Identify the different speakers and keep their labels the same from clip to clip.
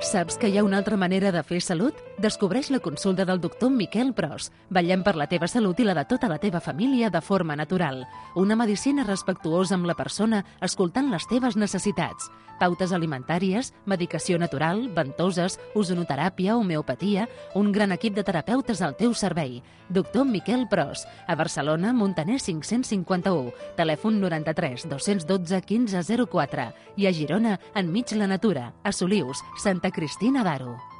Speaker 1: Saps que hi ha una altra manera de fer salut? Descobreix la consulta del doctor Miquel Pros. Vetllem per la teva salut i la de tota la teva família de forma natural. Una medicina respectuosa amb la persona, escoltant les teves necessitats. Pautes alimentàries, medicació natural, ventoses, ozonoteràpia, homeopatia... Un gran equip de terapeutes al teu servei. Doctor Miquel Pros. A Barcelona, Montaner 551. Telèfon 93 212 1504. I a Girona, enmig la natura. A Solius, Santa Cristina Daru.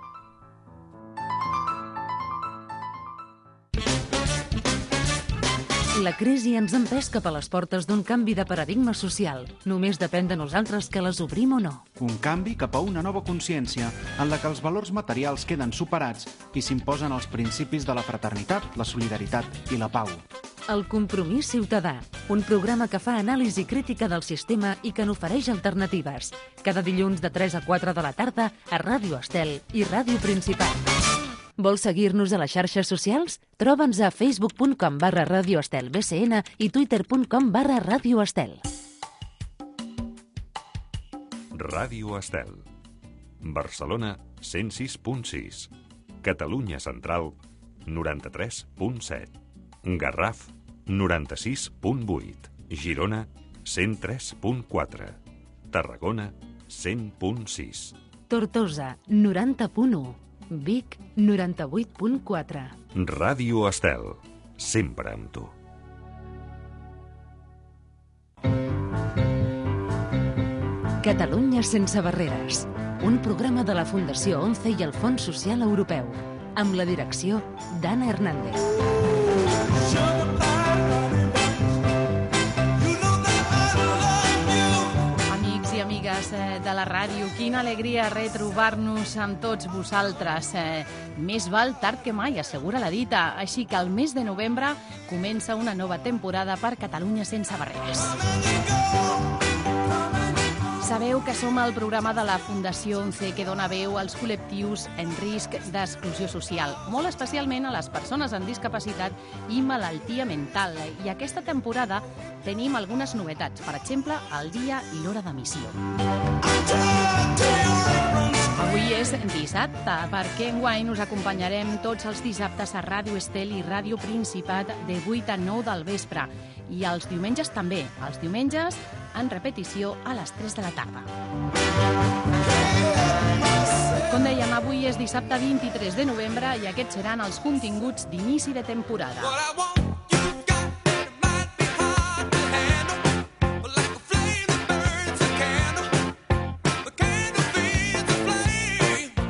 Speaker 1: La crisi ens ha empès cap a les portes d'un canvi de paradigma social. Només depèn de nosaltres que les obrim o no.
Speaker 2: Un canvi cap a una nova consciència en la que els valors materials queden superats i s'imposen els principis de la fraternitat, la solidaritat i la pau.
Speaker 1: El compromís ciutadà, un programa que fa anàlisi crítica del sistema i que n'ofereix alternatives. Cada dilluns de 3 a 4 de la tarda a Ràdio Estel i Ràdio Principat. Vols seguir-nos a les xarxes socials? Troba'ns a facebook.com barra Radio Estel BCN i twitter.com barra Radio Estel.
Speaker 3: Ràdio Estel. Barcelona 106.6. Catalunya Central 93.7. Garraf 96.8. Girona 103.4. Tarragona 100.6.
Speaker 1: Tortosa, 90.1. Vic, 98.4.
Speaker 3: Ràdio Estel. Sempre amb tu.
Speaker 1: Catalunya sense barreres. Un programa de la Fundació 11 i el Fons Social Europeu. Amb la direcció d'Anna Hernández.
Speaker 4: Amics de la ràdio, quina alegria retrobar-nos amb tots vosaltres. Eh, Més val tard que mai, assegura la dita. Així que el mes de novembre comença una nova temporada per Catalunya sense barreres. Sabeu que som el programa de la Fundació 11 que dona veu als col·lectius en risc d'exclusió social, molt especialment a les persones amb discapacitat i malaltia mental. I aquesta temporada tenim algunes novetats, per exemple, el dia i l'hora d'emissió. Avui és dissabte, perquè enguany us acompanyarem tots els dissabtes a Ràdio Estel i Ràdio Principat de 8 a 9 del vespre. I els diumenges també. Els diumenges en repetició a les 3 de la tarda. Com dèiem, avui és dissabte 23 de novembre i aquests seran els continguts d'inici de temporada.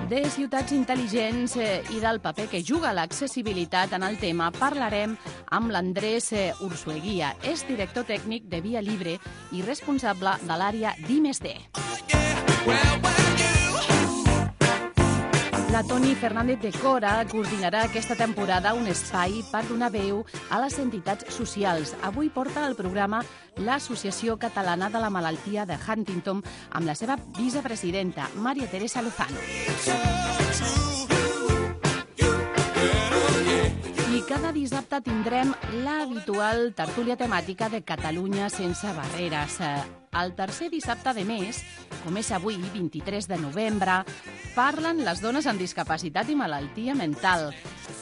Speaker 4: De ciutats intel·ligents eh, i del paper que juga l'accessibilitat en el tema parlarem amb l'Andrés eh, Ursueguia. És director tècnic de Via Libre i responsable de l'àrea d'I+D. La Toni Fernández de Cora coordinarà aquesta temporada un espai per donar veu a les entitats socials. Avui porta al programa l'Associació Catalana de la Malaltia de Huntington amb la seva vicepresidenta, Maria Teresa Lozano. Cada dissabte tindrem l'habitual tertúlia temàtica de Catalunya sense barreres. Eh, El tercer dissabte de mes, com és avui, 23 de novembre, parlen les dones amb discapacitat i malaltia mental.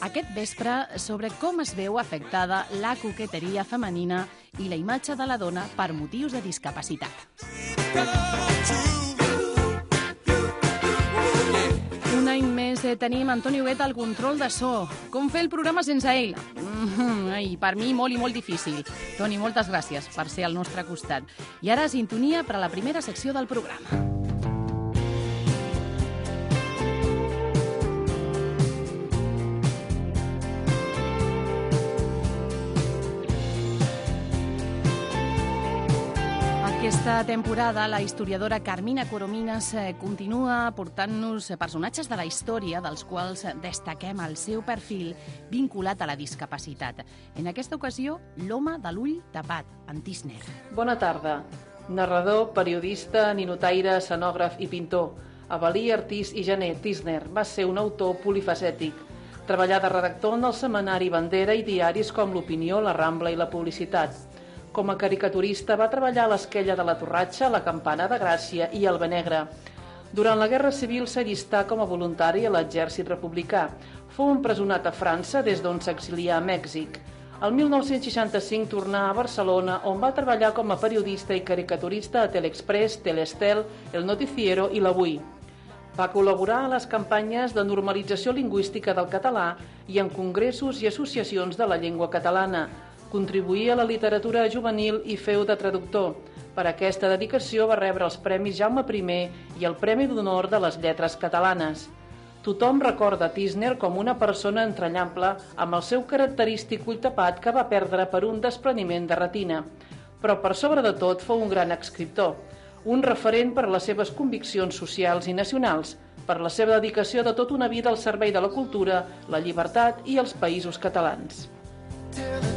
Speaker 4: Aquest vespre sobre com es veu afectada la coqueteria femenina i la imatge de la dona per motius de discapacitat. Un més eh, tenim Antoni Huguet al control de so. Com fer el programa sense ell? Mm -hmm. Per mi molt i molt difícil. Toni, moltes gràcies per ser al nostre costat. I ara sintonia per a la primera secció del programa. Aquesta temporada, la historiadora Carmina Coromines eh, continua portant-nos personatges de la història dels quals destaquem el seu perfil vinculat a la discapacitat. En aquesta ocasió, l'home de l'ull tapat, en Tisner.
Speaker 5: Bona tarda. Narrador, periodista, ninotaire, escenògraf i pintor. Avalí Artís i Jané Tisner va ser un autor polifacètic. Treballà de redactor en el setmanari Bandera i diaris com l'Opinió, la Rambla i la Publicitat. Com a caricaturista va treballar a l'Esquella de la Torratxa, la Campana de Gràcia i el Benegre. Durant la Guerra Civil s'allistà com a voluntari a l'exèrcit republicà. Fou empresonat a França des d'on s'exilià a Mèxic. El 1965 tornà a Barcelona, on va treballar com a periodista i caricaturista a Telexpress, Telestel, El Noticiero i l'Avui. Va col·laborar a les campanyes de normalització lingüística del català i en congressos i associacions de la llengua catalana. Contribuïa a la literatura juvenil i feu de traductor. Per aquesta dedicació va rebre els Premis Jaume I i el Premi d'Honor de les Lletres Catalanes. Tothom recorda Tisner com una persona entranyable amb el seu característic ull tapat que va perdre per un despreniment de retina. Però per sobre de tot fou un gran escriptor, un referent per a les seves conviccions socials i nacionals, per la seva dedicació de tota una vida al servei de la cultura, la llibertat i els països catalans. The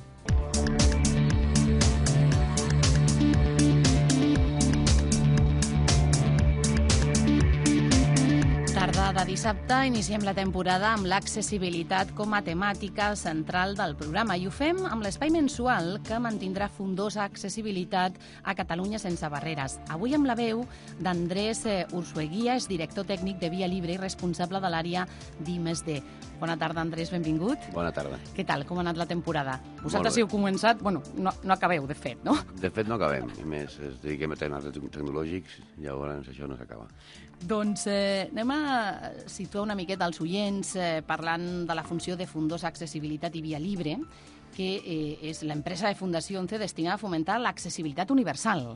Speaker 4: De dissabte iniciem la temporada amb l'accessibilitat com a temàtica central del programa i ho fem amb l'espai mensual que mantindrà fondosa accessibilitat a Catalunya sense barreres. Avui amb la veu d'Andrés eh, Ursueguia, és director tècnic de Via Libre i responsable de l'àrea d'IMSD. Bona tarda, Andrés, benvingut.
Speaker 6: Bona tarda.
Speaker 4: Què tal, com ha anat la temporada? Vosaltres heu començat, bueno, no, no acabeu, de fet, no?
Speaker 6: De fet no acabem, i més, es dediquem a temes tecnològics, llavors això no s'acaba.
Speaker 4: Doncs eh, anem a situar una miqueta als oients eh, parlant de la funció de Fundos Accessibilitat i Via Libre, que eh, és l'empresa de Fundació 11 destinada a fomentar l'accesibilitat universal.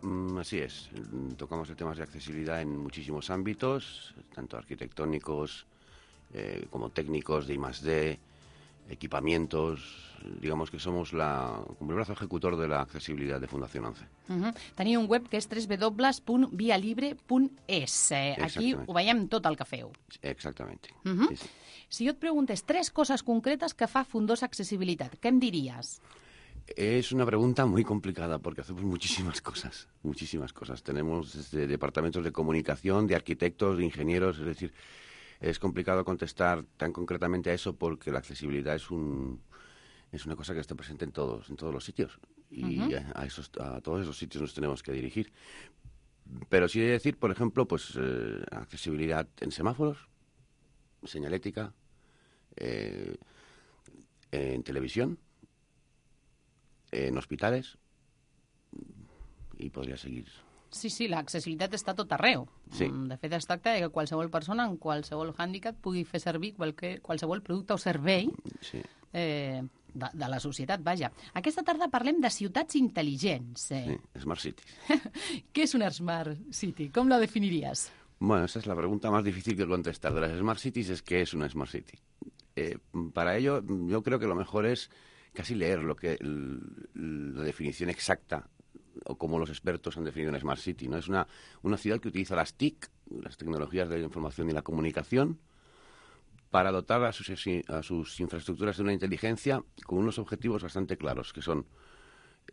Speaker 6: Mm, así es. Tocamos el temas de accesibilidad en muchísimos ámbitos, tanto arquitectónicos eh, como técnicos de I+D, equipamientos, digamos que somos la, como el brazo ejecutor de la accesibilidad de Fundación 11.
Speaker 4: Uh -huh. Tenia un web que és www.vialibre.es. Eh, aquí ho veiem tot el que feu.
Speaker 6: Exactament.
Speaker 4: Uh -huh. sí, sí. Si jo et preguntes tres coses concretes que fa Fundos Accessibilitat, què em diries?
Speaker 6: Es una pregunta muy complicada porque hacemos muchísimas cosas, muchísimas cosas. Tenemos desde departamentos de comunicación, de arquitectos, de ingenieros, es decir, es complicado contestar tan concretamente a eso porque la accesibilidad es un, es una cosa que está presente en todos, en todos los sitios. Y a, esos, a todos esos sitios nos tenemos que dirigir. Pero sí de decir, por ejemplo, pues eh, accesibilidad en semáforos, señalética, eh, en televisión, en hospitales, y podría seguir.
Speaker 4: Sí, sí, l'accessibilitat està tot arreu.
Speaker 6: Sí.
Speaker 4: Mm, de fet, es tracta que qualsevol persona en qualsevol hàndicap pugui fer servir qualsevol producte o servei
Speaker 6: sí.
Speaker 4: eh, de, de la societat, vaja. Aquesta tarda parlem de ciutats intel·ligents.
Speaker 6: Eh? Sí, Smart City.
Speaker 4: ¿Qué es una Smart City? ¿Cómo la definirías?
Speaker 6: Bueno, esa es la pregunta más difícil que contestar de las Smart Cities, es qué es una Smart City. Eh, para ello, yo creo que lo mejor es casi leer lo que la definición exacta o como los expertos han definido una Smart City. ¿no? Es una, una ciudad que utiliza las TIC, las tecnologías de la información y la comunicación, para dotar a sus, a sus infraestructuras de una inteligencia con unos objetivos bastante claros, que son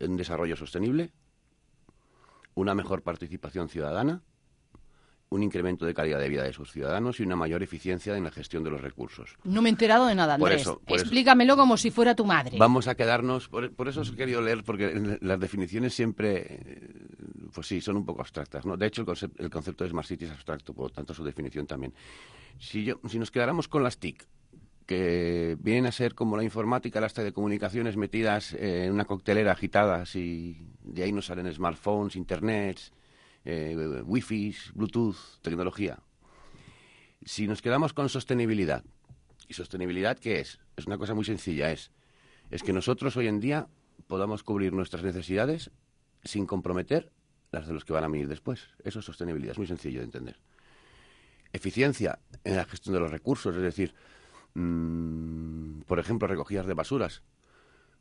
Speaker 6: un desarrollo sostenible, una mejor participación ciudadana, un incremento de calidad de vida de sus ciudadanos y una mayor eficiencia en la gestión de los recursos.
Speaker 4: No me he enterado de nada, Andrés. Por eso, Explícamelo como si fuera tu madre.
Speaker 6: Vamos a quedarnos, por, por eso he querido leer, porque las definiciones siempre, pues sí, son un poco abstractas. ¿no? De hecho, el, concepto, el concepto de Smart City es abstracto, por lo tanto su definición también. Si, yo, si nos quedáramos con las TIC, que vienen a ser como la informática, las telecomunicaciones metidas en una coctelera agitadas y de ahí nos salen smartphones, internets, eh, wifi, bluetooth, tecnología. Si nos quedamos con sostenibilidad, ¿y sostenibilidad qué es? Es una cosa muy sencilla, es, es que nosotros hoy en día podamos cubrir nuestras necesidades sin comprometer las de los que van a venir después. Eso es sostenibilidad, es muy sencillo de entender. Eficiencia en la gestión de los recursos, es decir, mmm, por ejemplo, recogidas de basuras,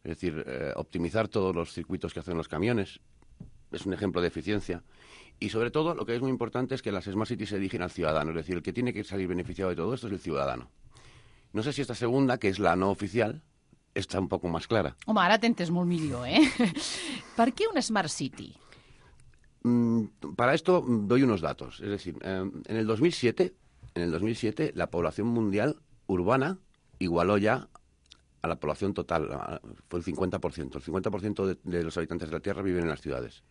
Speaker 6: es decir, eh, optimizar todos los circuitos que hacen los camiones, es un ejemplo de eficiencia. Y sobre todo, lo que es muy importante es que las Smart Cities se dirigen al ciudadano, es decir, el que tiene que salir beneficiado de todo esto es el ciudadano. No sé si esta segunda, que es la no oficial, está un poco más clara.
Speaker 4: Home, ara t'entes molt millor, eh? per què un Smart City?
Speaker 6: Mm, para esto doy unos datos. Es decir, eh, en el 2007, en el 2007 la población mundial urbana igualó ya a la población total, fue el 50%. El 50% de, de los habitantes de la Tierra viven en las ciudades.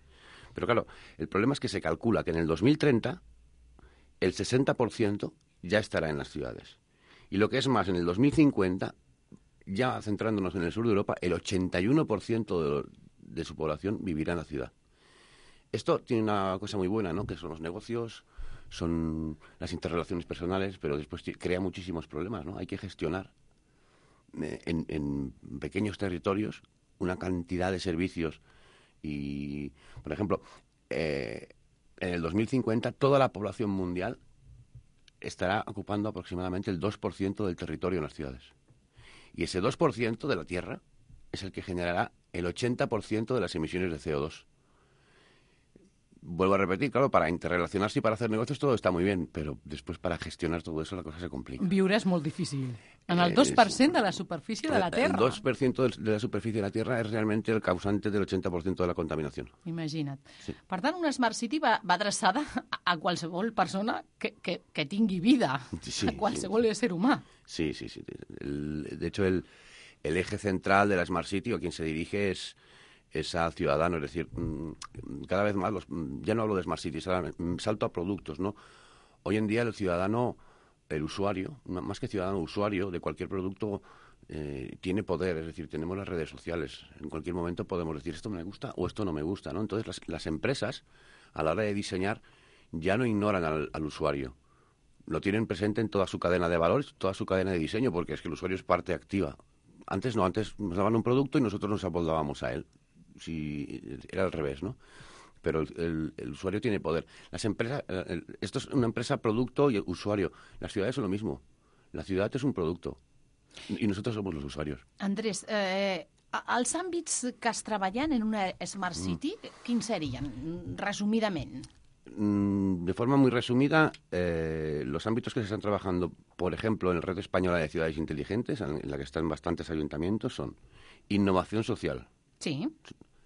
Speaker 6: Pero claro, el problema es que se calcula que en el 2030 el 60% ya estará en las ciudades. Y lo que es más, en el 2050, ya centrándonos en el sur de Europa, el 81% de, de su población vivirá en la ciudad. Esto tiene una cosa muy buena, ¿no? Que son los negocios, son las interrelaciones personales, pero después crea muchísimos problemas, ¿no? Hay que gestionar eh, en pequeños territorios una cantidad de servicios y, por ejemplo, eh, en el 2050 toda la población mundial estará ocupando aproximadamente el 2% del territorio en las ciudades. Y ese 2% de la Tierra es el que generará el 80% de las emisiones de CO2. Vuelvo a repetir, claro, para interrelacionarse y para hacer negocios todo está muy bien, pero después para gestionar todo eso la cosa se complica.
Speaker 4: Viure és molt difícil. En el
Speaker 6: Eh,
Speaker 4: 2% de la superfície de la
Speaker 6: El
Speaker 4: Terra.
Speaker 6: 2% del- de la superficie de la Tierra es realmente el causante del 80% de la contaminación.
Speaker 4: Imagina't.
Speaker 6: Sí.
Speaker 4: Per tant, una Smart City va, va adreçada a, qualsevol persona que, que, que tingui vida,
Speaker 6: Sí,
Speaker 4: a qualsevol ésser humà.
Speaker 6: Sí, sí, sí. El- de hecho, el, el eje central de la Smart City o quien se dirige es, es al ciudadano. Es decir, mm, cada vez más, los, mm, ya no hablo de Smart Cities, mm, salto a productos, ¿no? Hoy en día el ciudadano, el usuario, más que ciudadano, usuario de cualquier producto, eh, tiene poder. Es decir, tenemos las redes sociales. En cualquier momento podemos decir esto me gusta o esto no me gusta, ¿no? Entonces las, empresas, a la hora de diseñar, ya no ignoran al- al usuario lo tienen presente en toda su cadena de valores, toda su cadena de diseño, porque es que el usuario es parte activa. Antes no, antes nos daban un producto y nosotros nos amoldábamos a él. Si era al revés, ¿no? Pero el, el- el usuario tiene poder. Las empresas, eh, el- esto es una empresa producto y usuario. Las ciudades son lo mismo. La ciudad es un producto y nosotros somos los usuarios.
Speaker 4: Andrés, eh, els àmbits que es treballen en una Smart
Speaker 6: Mm.
Speaker 4: City, quins serien, resumidament?
Speaker 6: Mm, De forma muy resumida, eh, los ámbitos que se están trabajando, por ejemplo, en la Red Española de Ciudades Inteligentes, en en la que están bastantes ayuntamientos, son innovación social,
Speaker 4: Sí.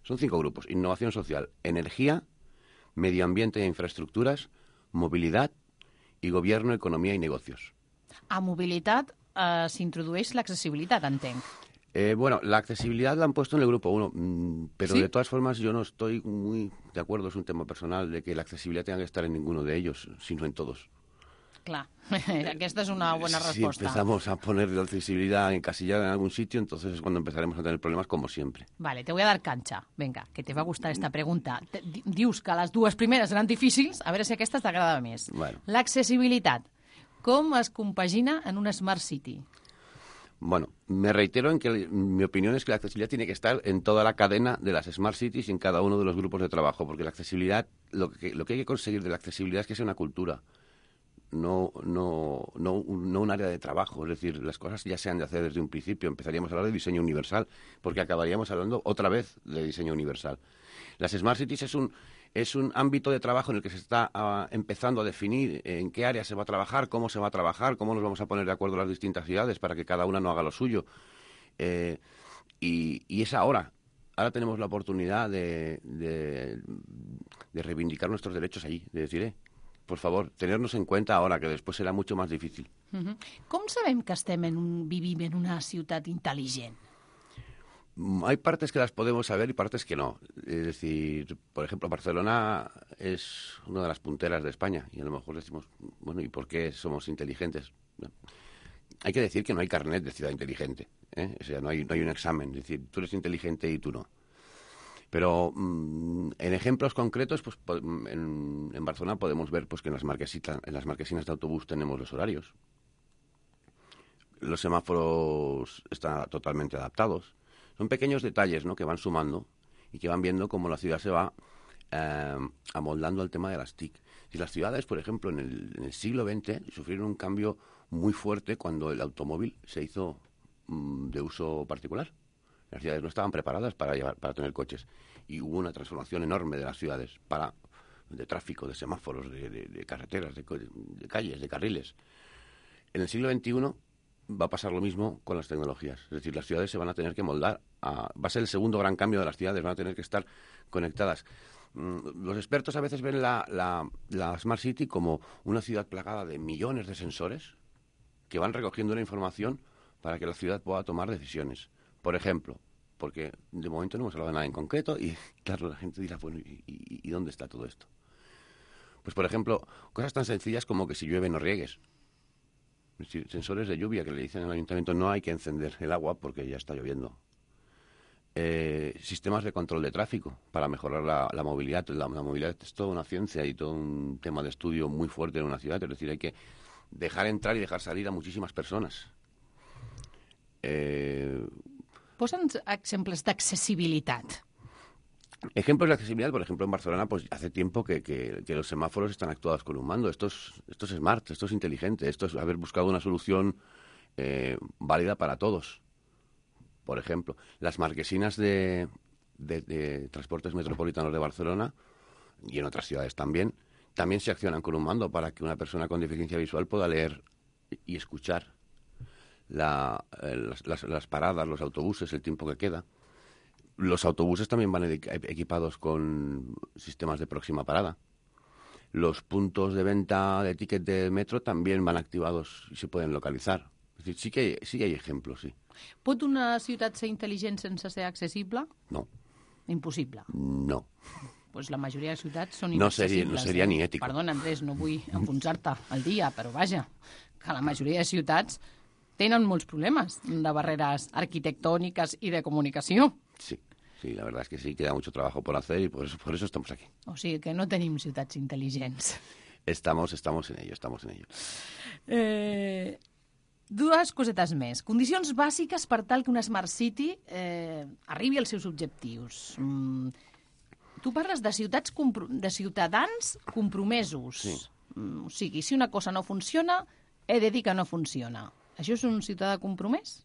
Speaker 6: Son cinco grupos. Innovación social, energía, medio ambiente e infraestructuras, movilidad y gobierno, economía y negocios.
Speaker 4: A mobilitat eh, s'introdueix l'accessibilitat, entenc.
Speaker 6: Eh, bueno, la accesibilidad la han puesto en el grupo 1, pero
Speaker 4: ¿Sí?
Speaker 6: de todas formas yo no estoy muy de acuerdo, es un tema personal, de que la accesibilidad tenga que estar en ninguno de ellos, sino en todos.
Speaker 4: Clar, aquesta és una bona
Speaker 6: si
Speaker 4: resposta.
Speaker 6: empezamos a poner la accesibilidad encasillada en algún sitio, entonces es cuando empezaremos a tener problemas como siempre.
Speaker 4: Vale, te voy a dar cancha. Venga, que te va a gustar esta pregunta. Te, di- dius que les dues primeres difícils, a veure si aquesta t'agrada més.
Speaker 6: Bueno.
Speaker 4: L'accessibilitat. Com es compagina en una Smart City?
Speaker 6: Bueno, me reitero en que mi opinión es que la accesibilidad tiene que estar en toda la cadena de las smart cities y en cada uno de los grupos de trabajo, porque la accesibilidad, lo que, lo que hay que conseguir de la accesibilidad es que sea una cultura, no, no, no, un, no un área de trabajo. Es decir, las cosas ya se han de hacer desde un principio. Empezaríamos a hablar de diseño universal, porque acabaríamos hablando otra vez de diseño universal. Las smart cities es un, es un ámbito de trabajo en el que se está ah, empezando a definir en qué área se va a trabajar, cómo se va a trabajar, cómo nos vamos a poner de acuerdo las distintas ciudades para que cada una no haga lo suyo. Eh, y, y es ahora. Ahora tenemos la oportunidad de, de, de reivindicar nuestros derechos allí, de decir, eh, por favor, tenernos en cuenta ahora, que después será mucho más difícil.
Speaker 4: Uh -huh. Com sabem que estem en un, vivim en una ciutat intel·ligent?
Speaker 6: Mm, Hay partes que las podemos saber y partes que no. Es decir, por ejemplo, Barcelona es una de las punteras de España y a lo mejor decimos, bueno, ¿y por qué somos inteligentes? Hay que decir que no hay carnet de ciudad inteligente. ¿eh? O sea, no hay, no hay un examen. Es decir, tú eres inteligente y tú no. Pero mm, en ejemplos concretos, pues po- en, en Barcelona podemos ver pues que en las, marquesitas, en las marquesinas de autobús tenemos los horarios. Los semáforos están totalmente adaptados. Son pequeños detalles ¿no? que van sumando y que van viendo cómo la ciudad se va eh, amoldando al tema de las TIC. Si las ciudades, por ejemplo, en el, en el siglo XX sufrieron un cambio muy fuerte cuando el automóvil se hizo mm, de uso particular. Las ciudades no estaban preparadas para, llevar, para tener coches y hubo una transformación enorme de las ciudades para de tráfico, de semáforos, de, carreteras, de, calles, de carriles. En el siglo XXI va a pasar lo mismo con las tecnologías. Es decir, las ciudades se van a tener que moldar. A, va a ser el segundo gran cambio de las ciudades, van a tener que estar conectadas. Mm, Los expertos a veces ven la, la Smart City como una ciudad plagada de millones de sensores que van recogiendo la información para que la ciudad pueda tomar decisiones. Por ejemplo, porque de momento no hemos hablado de nada en concreto y, claro, la gente dirá, bueno, ¿y, dónde está todo esto? Pues, por ejemplo, cosas tan sencillas como que si llueve no riegues. Sensores de lluvia que le dicen al ayuntamiento no hay que encender el agua porque ya está lloviendo. Eh, sistemas de control de tráfico para mejorar la, la movilidad. La, la, movilidad es toda una ciencia y todo un tema de estudio muy fuerte en una ciudad. Es decir, hay que dejar entrar y dejar salir a muchísimas personas. Eh,
Speaker 4: Posa'ns exemples d'accessibilitat.
Speaker 6: Ejemplos de accesibilidad, por ejemplo, en Barcelona, pues hace tiempo que, que, los semáforos están actuados con un mando. Esto es, esto es smart, esto es inteligente, esto es haber buscado una solución eh, válida para todos. Por ejemplo, las marquesinas de, de, de, transportes metropolitanos de Barcelona y en otras ciudades también, también se accionan con un mando para que una persona con deficiencia visual pueda leer y escuchar la, eh, las, las, las paradas, los autobuses, el tiempo que queda. Los autobuses también van equipados con sistemas de próxima parada. Los puntos de venta de ticket de metro también van activados y se pueden localizar. Es decir, sí que hay, sí que hay ejemplos, sí.
Speaker 4: Pot una ciutat ser intel·ligent sense ser accessible?
Speaker 6: No.
Speaker 4: Impossible.
Speaker 6: No.
Speaker 4: Pues la majoria de ciutats són
Speaker 6: no seria, no seria ni ètic.
Speaker 4: Perdona, Andrés, no vull enfonsar-te al dia, però vaja, que la majoria de ciutats tenen molts problemes de barreres arquitectòniques i de comunicació.
Speaker 6: Sí. Sí, la verdad es que sí, queda mucho trabajo por hacer y por eso, por eso estamos aquí.
Speaker 4: O sigui que no tenim ciutats intel·ligents.
Speaker 6: Estamos, estamos en ello, estamos en ello.
Speaker 4: Eh, dues cosetes més. Condicions bàsiques per tal que una Smart City eh, arribi als seus objectius. Mm, tu parles de ciutats de ciutadans compromesos.
Speaker 6: Sí.
Speaker 4: Mm, o sigui, si una cosa no funciona, he de dir que no funciona. Això és un ciutadà compromès?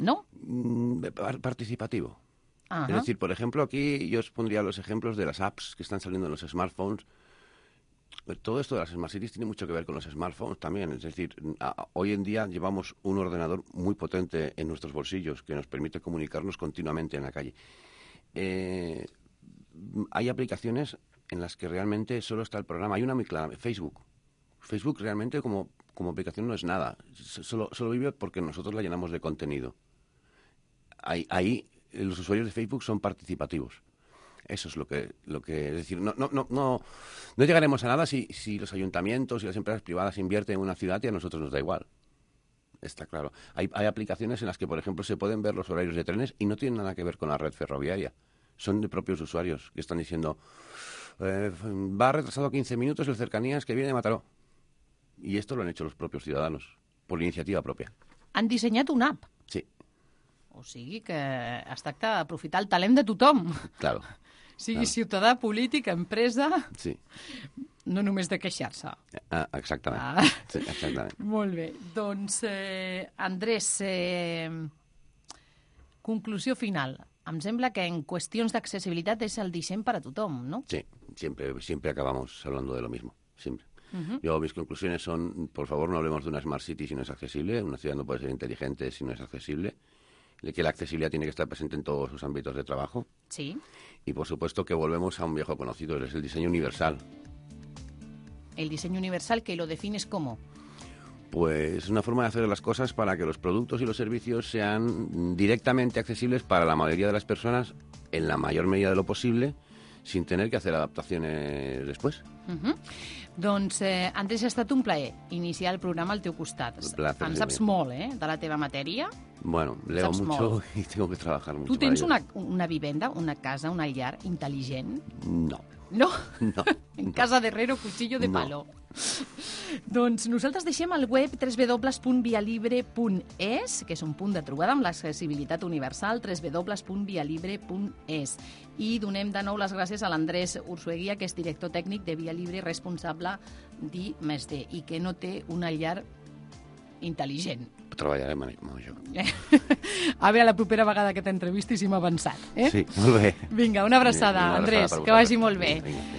Speaker 4: No?
Speaker 6: Mm, participativo.
Speaker 4: Ajá.
Speaker 6: Es decir, por ejemplo, aquí yo os pondría los ejemplos de las apps que están saliendo en los smartphones. Todo esto de las Smart Cities tiene mucho que ver con los smartphones también. Es decir, a, hoy en día llevamos un ordenador muy potente en nuestros bolsillos que nos permite comunicarnos continuamente en la calle. Eh, hay aplicaciones en las que realmente solo está el programa. Hay una muy clara, Facebook. Facebook realmente como, como aplicación no es nada. Solo, solo vive porque nosotros la llenamos de contenido. Ahí, ahí los usuarios de Facebook son participativos. Eso es lo que, lo que es decir, no, no, no, no, no llegaremos a nada si, si los ayuntamientos y las empresas privadas invierten en una ciudad y a nosotros nos da igual. Está claro. Hay, hay aplicaciones en las que, por ejemplo, se pueden ver los horarios de trenes y no tienen nada que ver con la red ferroviaria. Son de propios usuarios que están diciendo, eh, va retrasado 15 minutos el cercanías que viene de Mataró. Y esto lo han hecho los propios ciudadanos, por iniciativa propia.
Speaker 4: Han diseñat una app.
Speaker 6: Sí.
Speaker 4: O sigui que es tracta d'aprofitar el talent de tothom.
Speaker 6: Claro.
Speaker 4: Sigui
Speaker 6: claro.
Speaker 4: ciutadà, polític, empresa,
Speaker 6: Sí.
Speaker 4: no només de queixar-se.
Speaker 6: Ah, exactament.
Speaker 4: Ah.
Speaker 6: Sí, exactament.
Speaker 4: Molt bé. Doncs, eh, Andrés, eh, conclusió final. Em sembla que en qüestions d'accessibilitat és el disseny per a tothom, no?
Speaker 6: Sí, siempre, siempre acabamos hablando de lo mismo, siempre.
Speaker 4: Uh -huh.
Speaker 6: Yo, mis conclusiones son, por favor, no hablemos de una Smart City si no es accesible, una ciudad no puede ser inteligente si no es accesible, de que la accesibilidad tiene que estar presente en todos sus ámbitos de trabajo
Speaker 4: Sí.
Speaker 6: y, por supuesto, que volvemos a un viejo conocido, es el diseño universal.
Speaker 4: El diseño universal que lo defines como.
Speaker 6: Pues es una forma de hacer las cosas para que los productos y los servicios sean directamente accesibles para la mayoría de las personas en la mayor medida de lo posible, sin tener que hacer adaptaciones después.
Speaker 4: Uh -huh. Doncs, eh, Andrés, ha estat un plaer iniciar el programa al teu costat.
Speaker 6: Placer
Speaker 4: en saps
Speaker 6: meu.
Speaker 4: molt, eh, de la teva matèria.
Speaker 6: Bueno, leo
Speaker 4: Saps
Speaker 6: mucho
Speaker 4: molt.
Speaker 6: y tengo que trabajar mucho.
Speaker 4: Tu tens una, una vivenda, una casa, una llar intel·ligent?
Speaker 6: No,
Speaker 4: No?
Speaker 6: no.
Speaker 4: En casa de herrero, cuchillo de
Speaker 6: No.
Speaker 4: palo. doncs nosaltres deixem el web www.vialibre.es, que és un punt de trobada amb l'accessibilitat universal, www.vialibre.es. I donem de nou les gràcies a l'Andrés Ursueguia, que és director tècnic de Via Libre responsable d'I+D, i que no té una llar intel·ligent.
Speaker 6: Treballarem en això.
Speaker 4: A veure, la propera vegada que t'entrevisti si m'ha avançat. Eh?
Speaker 6: Sí, molt bé.
Speaker 4: Vinga, una abraçada,
Speaker 6: Una abraçada
Speaker 4: Andrés, que vagi molt bé.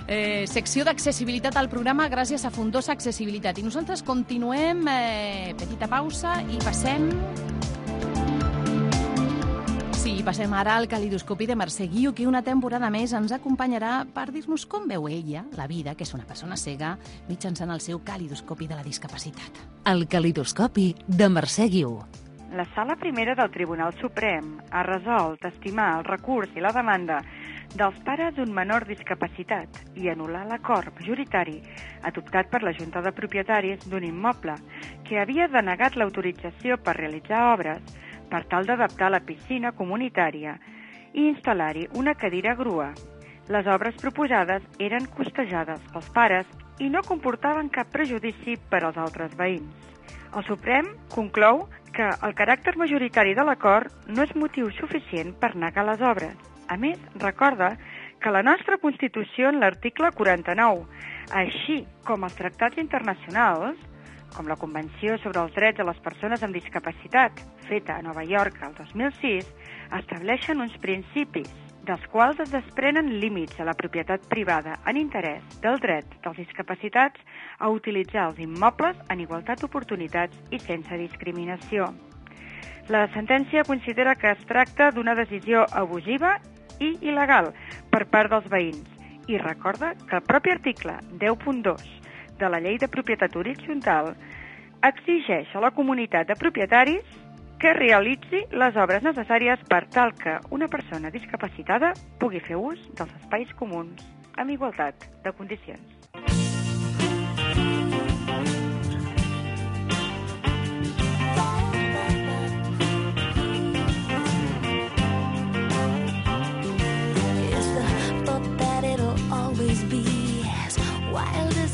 Speaker 4: Eh, secció d'accessibilitat al programa gràcies a Fundosa Accessibilitat. I nosaltres continuem, eh, petita pausa, i passem passem ara al calidoscopi de Mercè Guiu, que una temporada més ens acompanyarà per dir-nos com veu ella la vida, que és una persona cega, mitjançant el seu calidoscopi de la discapacitat.
Speaker 1: El calidoscopi de Mercè Guiu.
Speaker 7: La Sala Primera del Tribunal Suprem ha resolt estimar el recurs i la demanda dels pares d'un menor discapacitat i anul·lar l'acord majoritari adoptat per la Junta de Propietaris d'un immoble que havia denegat l'autorització per realitzar obres per tal d'adaptar la piscina comunitària i instal·lar-hi una cadira grua. Les obres proposades eren costejades pels pares i no comportaven cap prejudici per als altres veïns. El Suprem conclou que el caràcter majoritari de l'acord no és motiu suficient per negar les obres. A més, recorda que la nostra Constitució en l'article 49, així com els tractats internacionals, com la Convenció sobre els Drets de les Persones amb Discapacitat, feta a Nova York el 2006, estableixen uns principis dels quals es desprenen límits a la propietat privada en interès del dret dels discapacitats a utilitzar els immobles en igualtat d'oportunitats i sense discriminació. La sentència considera que es tracta d'una decisió abusiva i il·legal per part dels veïns i recorda que el propi article 10.2 de la Llei de Propietat Horitzontal exigeix a la comunitat de propietaris que realitzi les obres necessàries per tal que una persona discapacitada pugui fer ús dels espais comuns amb igualtat de condicions.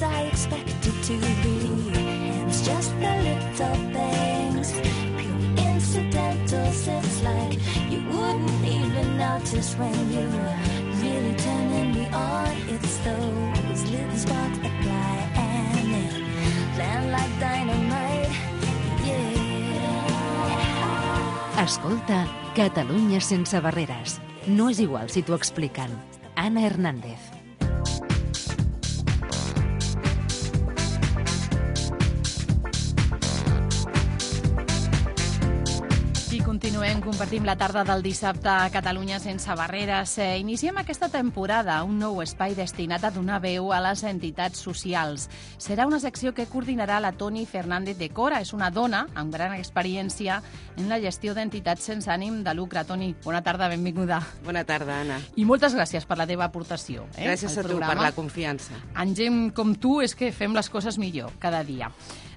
Speaker 8: I expect it to be? It's just the little things, pure incidentals. It's like you wouldn't even notice when you really turning me on. It's those little sparks that fly and then land like dynamite. Yeah.
Speaker 1: Escolta Catalunya sense barreres. No és igual si t'ho expliquen. Anna Hernández.
Speaker 4: Continuem, compartim la tarda del dissabte a Catalunya sense barreres. Eh, iniciem aquesta temporada un nou espai destinat a donar veu a les entitats socials. Serà una secció que coordinarà la Toni Fernández de Cora. És una dona amb gran experiència en la gestió d'entitats sense ànim de lucre. Toni, bona tarda, benvinguda.
Speaker 9: Bona tarda, Anna.
Speaker 4: I moltes gràcies per la teva aportació. Eh,
Speaker 9: Gràcies a tu per
Speaker 4: programa.
Speaker 9: la confiança.
Speaker 4: En gent com tu és que fem les coses millor cada dia.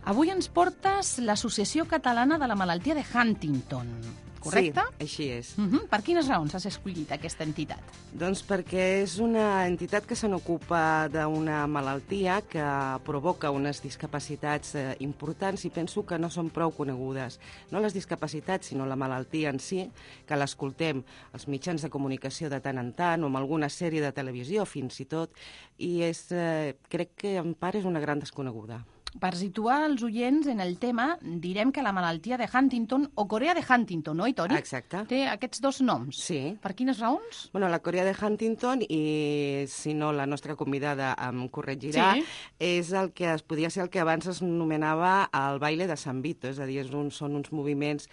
Speaker 4: Avui ens portes l'Associació Catalana de la Malaltia de Huntington, correcte?
Speaker 9: Sí, així és.
Speaker 4: Uh -huh. Per quines raons has escollit aquesta entitat?
Speaker 9: Doncs perquè és una entitat que se n'ocupa d'una malaltia que provoca unes discapacitats eh, importants i penso que no són prou conegudes. No les discapacitats, sinó la malaltia en si, que l'escoltem als mitjans de comunicació de tant en tant o en alguna sèrie de televisió fins i tot, i és, eh, crec que en part és una gran desconeguda.
Speaker 4: Per situar els oients en el tema, direm que la malaltia de Huntington, o Corea de Huntington, oi, Toni?
Speaker 9: Exacte.
Speaker 4: Té aquests dos noms.
Speaker 9: Sí.
Speaker 4: Per quines raons?
Speaker 9: Bueno, la Corea de Huntington, i si no la nostra convidada em corregirà,
Speaker 4: Sí.
Speaker 9: és el que es podia ser el que abans es nomenava el baile de San Vito, és a dir, és un, són uns moviments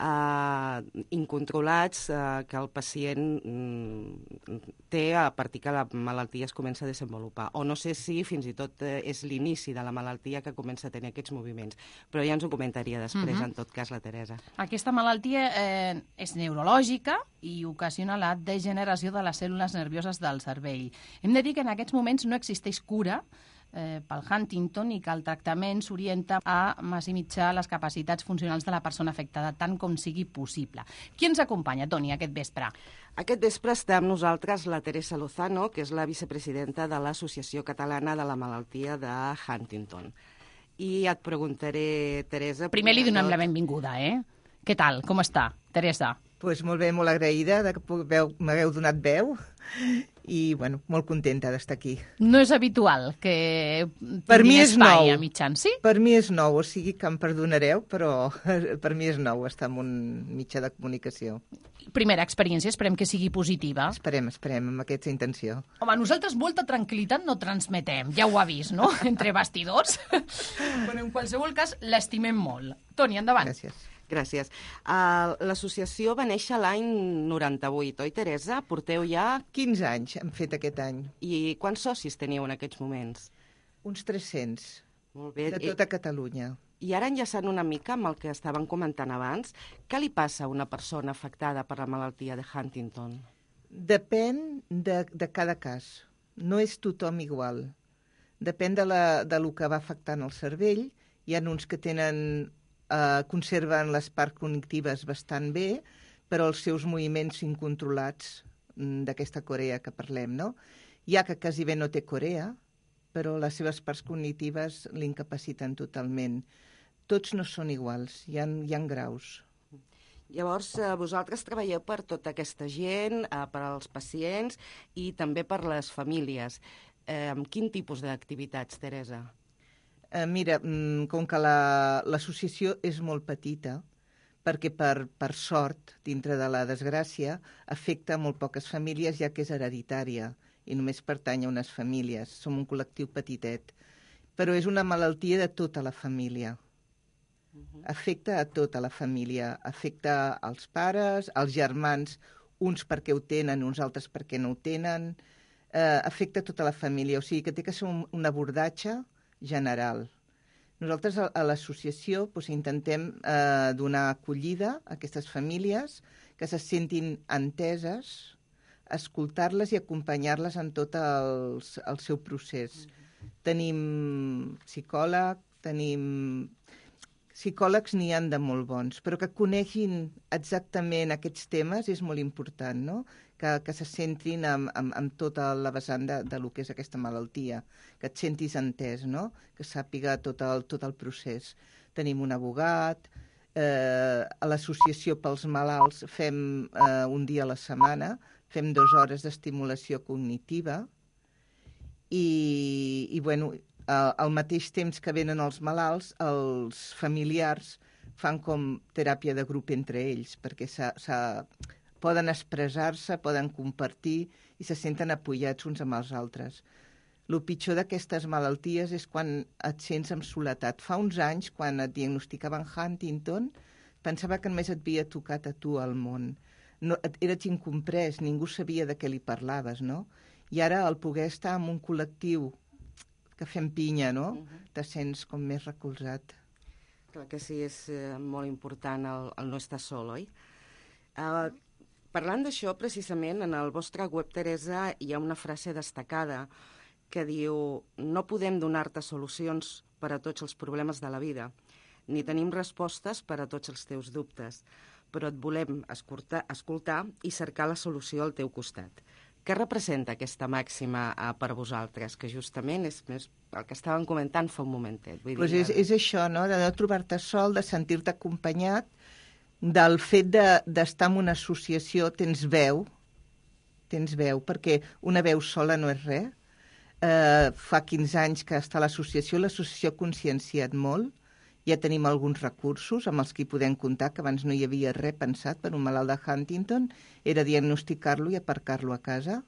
Speaker 9: eh, incontrolats eh, que el pacient mm, té a partir que la malaltia es comença a desenvolupar. O no sé si fins i tot eh, és l'inici de la malaltia que comença a tenir aquests moviments. Però ja ens ho comentaria després,
Speaker 4: Mhm.
Speaker 9: en tot cas, la Teresa.
Speaker 4: Aquesta malaltia eh, és neurològica i ocasiona la degeneració de les cèl·lules nervioses del cervell. Hem de dir que en aquests moments no existeix cura eh, pel Huntington i que el tractament s'orienta a maximitzar les capacitats funcionals de la persona afectada tant com sigui possible. Qui ens acompanya, Toni, aquest vespre?
Speaker 9: Aquest vespre està amb nosaltres la Teresa Lozano, que és la vicepresidenta de l'Associació Catalana de la Malaltia de Huntington. I et preguntaré, Teresa...
Speaker 4: Primer li donem
Speaker 9: de
Speaker 4: la
Speaker 9: tot,
Speaker 4: benvinguda, eh? Què tal? Com està, Teresa?
Speaker 10: Pues molt bé, molt agraïda de que m'hagueu donat veu i, bueno, molt contenta d'estar aquí.
Speaker 4: No és habitual que
Speaker 10: Per mi és
Speaker 4: espai
Speaker 10: nou.
Speaker 4: a mitjans, sí?
Speaker 10: Per mi és nou, o sigui que em perdonareu, però per mi és nou estar en un mitjà de comunicació.
Speaker 4: Primera experiència, esperem que sigui positiva.
Speaker 10: Esperem, esperem, amb aquesta intenció.
Speaker 4: Home, nosaltres molta tranquil·litat no transmetem, ja ho ha vist, no?, entre bastidors. bueno, en qualsevol cas, l'estimem molt. Toni, endavant.
Speaker 10: Gràcies.
Speaker 9: Gràcies. Uh, L'associació va néixer l'any 98, oi, Teresa? Porteu ja...
Speaker 10: 15 anys hem fet aquest any.
Speaker 9: I quants socis teniu en aquests moments?
Speaker 10: Uns 300,
Speaker 9: Molt bé.
Speaker 10: de tota Catalunya.
Speaker 9: I ara enllaçant una mica amb el que estaven comentant abans, què li passa a una persona afectada per la malaltia de Huntington?
Speaker 10: Depèn de, de cada cas. No és tothom igual. Depèn de, la, de lo que va afectant el cervell. Hi ha uns que tenen, eh, conserven les parts cognitives bastant bé, però els seus moviments incontrolats mm, d'aquesta Corea que parlem, no? Ha que quasi bé no té Corea, però les seves parts cognitives l'incapaciten totalment. Tots no són iguals, hi ha, hi ha graus.
Speaker 9: Llavors, eh, vosaltres treballeu per tota aquesta gent, eh, per als pacients i també per les famílies. Eh, amb quin tipus d'activitats, Teresa?
Speaker 10: Eh, mira, mm, com que la- l'associació la, és molt petita, perquè per, per sort, dintre de la desgràcia, afecta molt poques famílies, ja que és hereditària i només pertany a unes famílies. Som un col·lectiu petitet. Però és una malaltia de tota la família. Afecta a tota la família. Afecta als pares, als germans, uns perquè ho tenen, uns altres perquè no ho tenen. Eh, afecta tota la família. O sigui que té que ser un, un abordatge general. Nosaltres a, a l'associació doncs, intentem eh, donar acollida a aquestes famílies que se sentin enteses, escoltar-les i acompanyar-les en tot el, el seu procés. Tenim psicòleg, tenim psicòlegs n'hi han de molt bons, però que coneguin exactament aquests temes és molt important, no? Que, que se centrin en, en, en tota la vessant de, de lo que és aquesta malaltia, que et sentis entès, no? Que sàpiga tot el, tot el procés. Tenim un abogat, eh, a l'associació pels malalts fem eh, un dia a la setmana, fem dues hores d'estimulació cognitiva i, i bueno, al, al mateix temps que venen els malalts, els familiars fan com teràpia de grup entre ells, perquè s'ha, s'ha, poden expressar-se, poden compartir i se senten apoyats uns amb els altres. El pitjor d'aquestes malalties és quan et sents en soledat. Fa uns anys, quan et diagnosticaven Huntington, pensava que només et havia tocat a tu al món. No, et, eres incomprès, ningú sabia de què li parlaves, no? I ara, el poder estar en un col·lectiu que fem pinya, no? Uh -huh. Te sents com més recolzat.
Speaker 9: Clar que sí, és eh, molt important el, el no estar sol, oi? Uh, parlant d'això, precisament, en el vostre web, Teresa, hi ha una frase destacada que diu no podem donar-te solucions per a tots els problemes de la vida, ni tenim respostes per a tots els teus dubtes, però et volem escoltar, escoltar i cercar la solució al teu costat. Què representa aquesta màxima eh, per vosaltres, que justament és més el que estàvem comentant fa un momentet? Vull
Speaker 10: Pues
Speaker 9: dir,
Speaker 10: és, és això, no? de no trobar-te sol, de sentir-te acompanyat, del fet de- d'estar de, en una associació, tens veu, tens veu, perquè una veu sola no és res. Eh, fa 15 anys que està l'associació, l'associació ha conscienciat molt, ja tenim alguns recursos amb els que hi podem comptar, que abans no hi havia res pensat per un malalt de Huntington, era diagnosticar-lo i aparcar-lo a casa.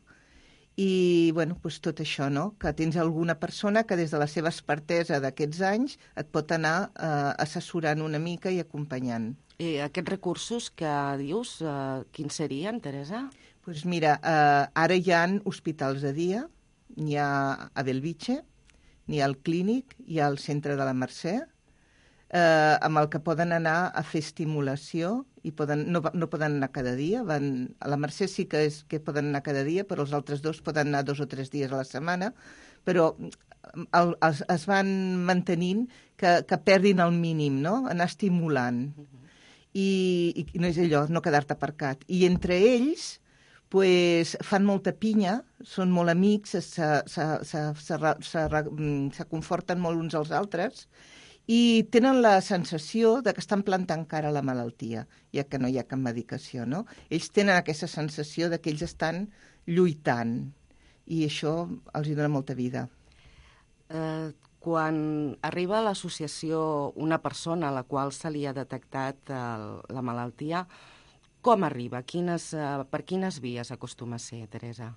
Speaker 10: I, bueno, doncs tot això, no? Que tens alguna persona que des de la seva expertesa d'aquests anys et pot anar eh, assessorant una mica i acompanyant.
Speaker 9: I aquests recursos que dius, eh, quins serien, Teresa?
Speaker 10: Doncs mira, eh, ara hi ha hospitals de dia, n'hi ha a Belvitge, n'hi ha al Clínic, hi ha al centre de la Mercè, eh, amb el que poden anar a fer estimulació i poden, no, no poden anar cada dia. Van, a la Mercè sí que, és, que poden anar cada dia, però els altres dos poden anar dos o tres dies a la setmana, però el, es, es van mantenint que, que perdin el mínim, no? anar estimulant. I, i no és allò, no quedar-te aparcat. I entre ells pues, fan molta pinya, són molt amics, se, se, se, se, se, se, mm, se conforten molt uns als altres i tenen la sensació de que estan plantant cara a la malaltia, ja que no hi ha cap medicació, no? Ells tenen aquesta sensació de que ells estan lluitant i això els hi dona molta vida.
Speaker 9: Eh, quan arriba a l'associació una persona a la qual se li ha detectat el, la malaltia, com arriba? Quines, eh, per quines vies acostuma a ser, Teresa?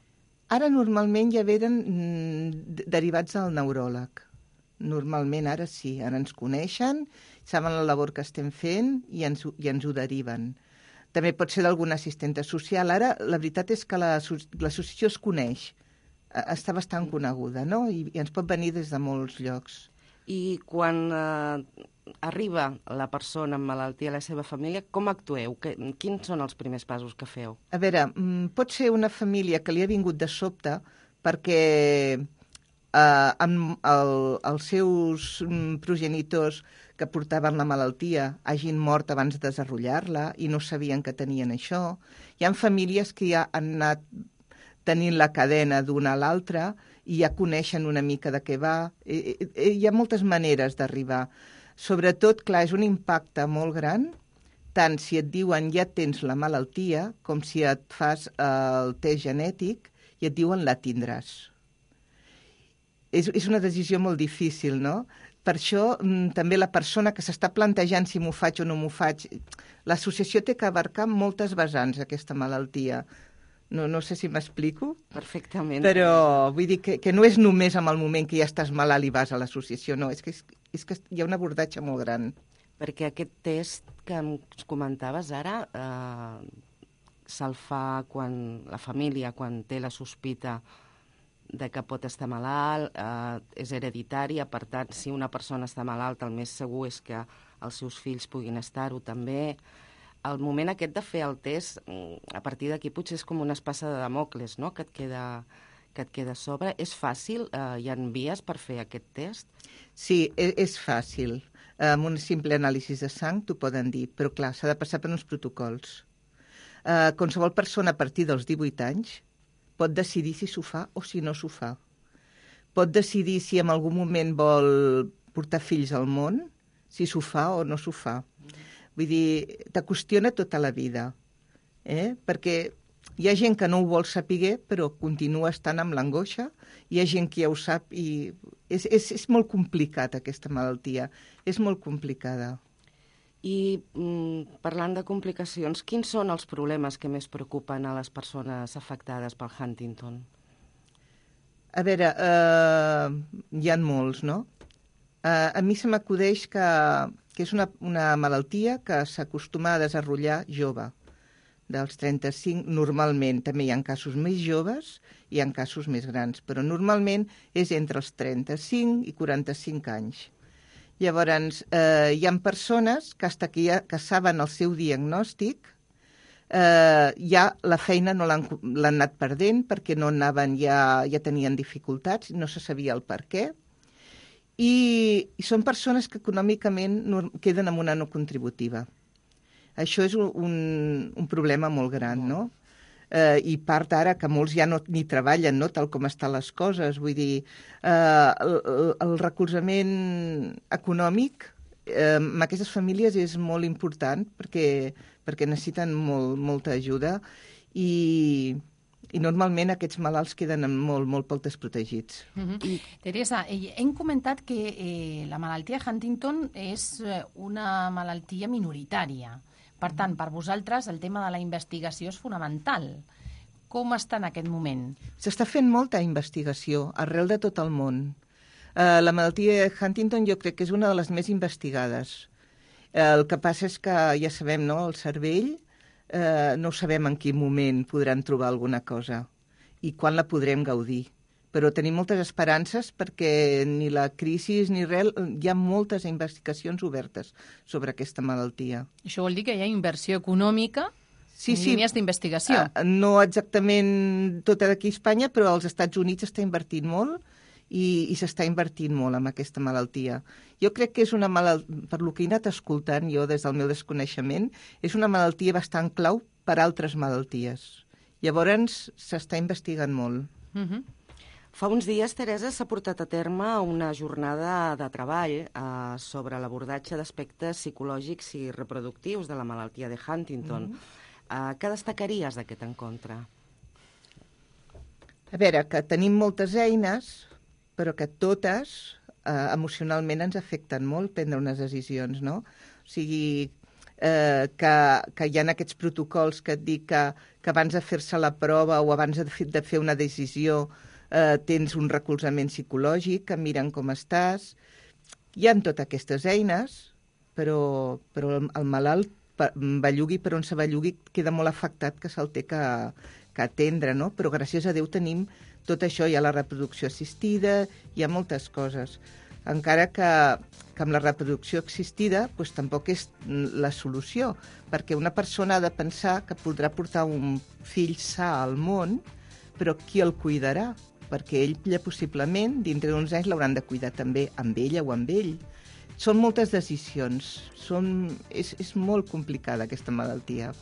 Speaker 10: Ara normalment ja venen mm, derivats al neuròleg. Normalment ara sí, ara ens coneixen, saben la labor que estem fent i ens, i ens ho deriven. També pot ser d'algun assistenta social. Ara, la veritat és que l'asso- l'associació es coneix, està bastant coneguda, no? I, I ens pot venir des de molts llocs.
Speaker 9: I quan eh, arriba la persona amb malaltia a la seva família, com actueu? Que, quins són els primers passos que feu?
Speaker 10: A veure, mm, pot ser una família que li ha vingut de sobte perquè eh, amb el, els seus mm, progenitors que portaven la malaltia hagin mort abans de desenrotllar-la i no sabien que tenien això. Hi ha famílies que ja han anat tenint la cadena d'una a l'altra i ja coneixen una mica de què va. Eh, Hi ha moltes maneres d'arribar. Sobretot, clar, és un impacte molt gran, tant si et diuen ja tens la malaltia, com si et fas eh, el test genètic i et diuen la tindràs. És, és una decisió molt difícil, no? Per això, mm, també la persona que s'està plantejant si m'ho faig o no m'ho faig, l'associació té que abarcar moltes vessants, aquesta malaltia. No, no sé si m'explico.
Speaker 9: Perfectament.
Speaker 10: Però vull dir que, que no és només amb el moment que ja estàs malalt i vas a l'associació, no, és que, és, és que hi ha un abordatge molt gran.
Speaker 9: Perquè aquest test que ens comentaves ara eh, se'l fa quan la família, quan té la sospita de que pot estar malalt, eh, és hereditària, per tant, si una persona està malalta, el més segur és que els seus fills puguin estar-ho també. El moment aquest de fer el test, mm, a partir d'aquí potser és com una espasa de Damocles, no?, que et queda, que et queda a sobre. És fàcil? Eh, hi ha vies per fer aquest test?
Speaker 10: Sí, és, és fàcil. Amb un simple anàlisi de sang t'ho poden dir, però clar, s'ha de passar per uns protocols. Eh, qualsevol persona a partir dels 18 anys pot decidir si s'ho fa o si no s'ho fa. Pot decidir si en algun moment vol portar fills al món, si s'ho fa o no s'ho fa. Vull dir, te qüestiona tota la vida, eh? perquè hi ha gent que no ho vol saber, però continua estant amb l'angoixa, hi ha gent que ja ho sap i és, és, és molt complicat aquesta malaltia, és molt complicada.
Speaker 9: I mm, parlant de complicacions, quins són els problemes que més preocupen a les persones afectades pel Huntington?
Speaker 10: A veure, eh, hi ha molts, no? Eh, a mi se m'acudeix que, que és una, una malaltia que s'acostuma a desenrotllar jove, dels 35, normalment. També hi ha casos més joves i hi ha casos més grans, però normalment és entre els 35 i 45 anys. Llavors, eh, hi ha persones que, hasta que, ja, que saben el seu diagnòstic, eh, ja la feina no l'han anat perdent perquè no anaven, ja, ja tenien dificultats, no se sabia el per què, i, i són persones que econòmicament no, queden amb una no contributiva. Això és un, un, un problema molt gran, no? Eh, I part ara que molts ja no ni treballen, no?, tal com estan les coses. Vull dir, eh, el, el recolzament econòmic eh, amb aquestes famílies és molt important perquè, perquè necessiten molt, molta ajuda i, i normalment aquests malalts queden molt, molt poc desprotegits.
Speaker 4: Uh -huh. I... Teresa, eh, hem comentat que eh, la malaltia Huntington és eh, una malaltia minoritària. Per tant, per vosaltres el tema de la investigació és fonamental. Com està en aquest moment?
Speaker 10: S'està fent molta investigació arrel de tot el món. Uh, la malaltia de Huntington jo crec que és una de les més investigades. Uh, el que passa és que ja sabem, no?, el cervell eh, no sabem en quin moment podran trobar alguna cosa i quan la podrem gaudir. Però tenim moltes esperances perquè ni la crisi ni res, hi ha moltes investigacions obertes sobre aquesta malaltia.
Speaker 4: Això vol dir que hi ha inversió econòmica sí, en línies d'investigació.
Speaker 10: Uh, no exactament tota d'aquí a Espanya, però als Estats Units està invertint molt i, i s'està invertint molt en aquesta malaltia. Jo crec que és una malaltia, per lo que he anat escoltant jo des del meu desconeixement, és una malaltia bastant clau per altres malalties. Llavors s'està investigant molt.
Speaker 4: Uh -huh.
Speaker 9: Fa uns dies, Teresa, s'ha portat a terme una jornada de treball eh, sobre l'abordatge d'aspectes psicològics i reproductius de la malaltia de Huntington. Mm -hmm. eh, què destacaries d'aquest encontre?
Speaker 10: A veure, que tenim moltes eines, però que totes eh, emocionalment ens afecten molt prendre unes decisions, no? O sigui, eh, que, que hi ha aquests protocols que et dic que, que abans de fer-se la prova o abans de, fer- de fer una decisió eh, tens un recolzament psicològic, que miren com estàs. Hi han totes aquestes eines, però, però el, el malalt, bellugui per on se bellugui, queda molt afectat que se'l té que, que atendre, no? Però gràcies a Déu tenim tot això, hi ha la reproducció assistida, hi ha moltes coses. Encara que, que amb la reproducció assistida doncs, tampoc és la solució, perquè una persona ha de pensar que podrà portar un fill sa al món, però qui el cuidarà? Perquè ell, ja possiblement, dintre d'uns anys l'hauran de cuidar també amb ella o amb ell. Són moltes decisions. Són... És, és molt complicada aquesta malaltia.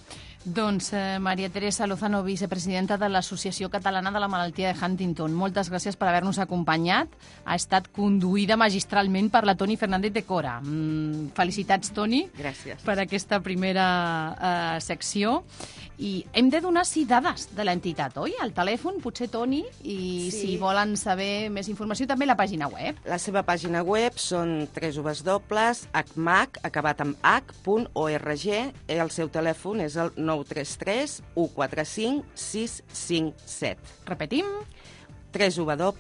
Speaker 4: Doncs eh, Maria Teresa Lozano, vicepresidenta de l'Associació Catalana de la Malaltia de Huntington. Moltes gràcies per haver-nos acompanyat. Ha estat conduïda magistralment per la Toni Fernández de Cora. Mm, felicitats, Toni,
Speaker 9: Gràcies.
Speaker 4: per aquesta primera eh, secció. I hem de donar sí dades de l'entitat, oi? Al telèfon, potser, Toni, i
Speaker 9: Sí.
Speaker 4: si volen saber més informació, també la pàgina web.
Speaker 9: La seva pàgina web són www.hmac, acabat amb h.org, i el seu telèfon és el 933 145 657.
Speaker 4: Repetim.
Speaker 9: www.hmac,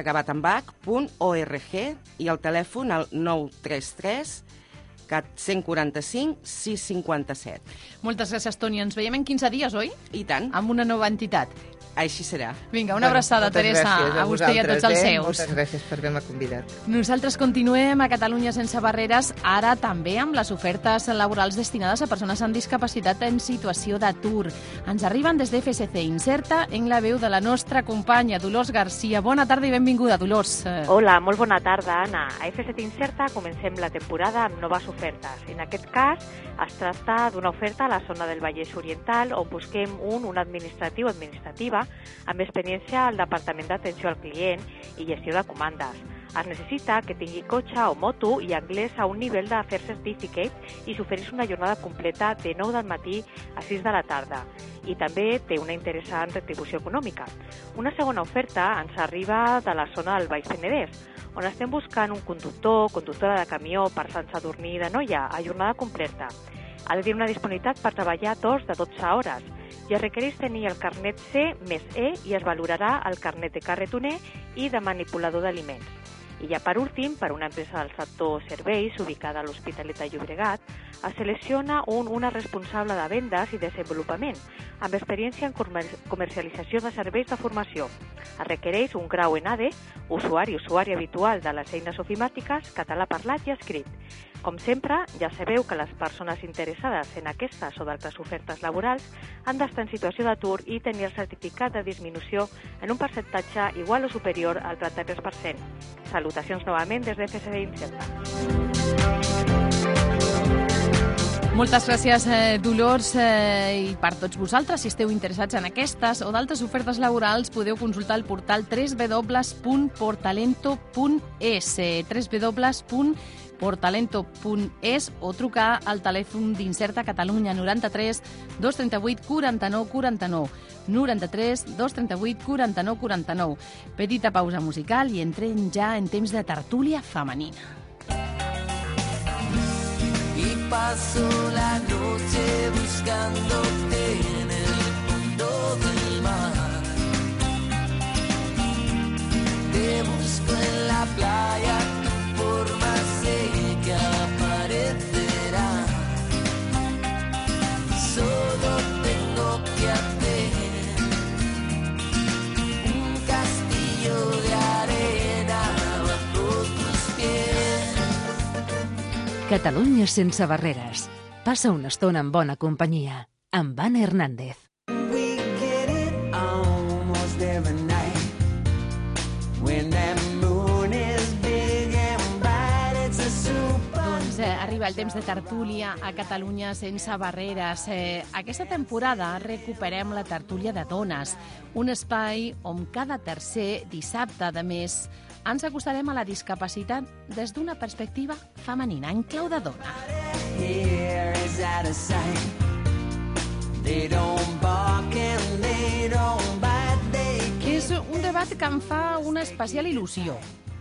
Speaker 9: acabat amb h.org, i el telèfon el 933 145 657.
Speaker 4: Moltes gràcies, Toni. Ens veiem en 15 dies, oi?
Speaker 9: I tant.
Speaker 4: Amb una nova entitat.
Speaker 9: Així serà.
Speaker 4: Vinga, una abraçada,
Speaker 10: moltes
Speaker 4: Teresa,
Speaker 10: gràcies
Speaker 4: a vostè i a tots els
Speaker 10: eh?
Speaker 4: seus.
Speaker 10: Moltes gràcies per haver-me convidat.
Speaker 4: Nosaltres continuem a Catalunya sense barreres, ara també amb les ofertes laborals destinades a persones amb discapacitat en situació d'atur. Ens arriben des de FSC Incerta en la veu de la nostra companya Dolors Garcia. Bona tarda i benvinguda, Dolors.
Speaker 11: Hola, molt bona tarda, Anna. A F7 Incerta comencem la temporada amb noves ofertes. En aquest cas, es tracta d'una oferta a la zona del Vallès Oriental on busquem un, un administratiu administrativa amb experiència al Departament d'Atenció al Client i gestió de comandes. Es necessita que tingui cotxe o moto i anglès a un nivell de Fair Certificate i s'ofereix una jornada completa de 9 del matí a 6 de la tarda. I també té una interessant retribució econòmica. Una segona oferta ens arriba de la zona del Baix Penedès, on estem buscant un conductor, conductora de camió per Sant Sadurní de Noia a jornada completa. Ha de tenir una disponibilitat per treballar torns de 12 hores i es requereix tenir el carnet C més E i es valorarà el carnet de carretoner i de manipulador d'aliments. I ja per últim, per una empresa del sector serveis ubicada a l'Hospitalet de Llobregat, es selecciona un, una responsable de vendes i desenvolupament amb experiència en comer comercialització de serveis de formació. Es requereix un grau en ADE, usuari usuari habitual de les eines ofimàtiques, català parlat i escrit. Com sempre, ja sabeu que les persones interessades en aquestes o d'altres ofertes laborals han d'estar en situació d'atur i tenir el certificat de disminució en un percentatge igual o superior al 33%. Salutacions novament des de FSB Incerta.
Speaker 4: Moltes gràcies, eh, Dolors, eh, i per tots vosaltres, si esteu interessats en aquestes o d'altres ofertes laborals, podeu consultar el portal www.portalento.es eh, www.portalento.es o trucar al telèfon d'Incerta Catalunya 93 238 49 49 93 238 49 49 Petita pausa musical i entrem ja en temps de tertúlia femenina.
Speaker 12: y paso la noche buscándote en el fondo del mar. Te busco en la playa,
Speaker 1: Catalunya sense barreres. Passa una estona en bona companyia. Amb Anna Hernández.
Speaker 4: Arriba el temps de tertúlia a Catalunya sense barreres. Eh, aquesta temporada recuperem la tertúlia de dones, un espai on cada tercer dissabte de mes ens acostarem a la discapacitat des d'una perspectiva femenina, en clau de dona. És un debat que em fa una especial il·lusió.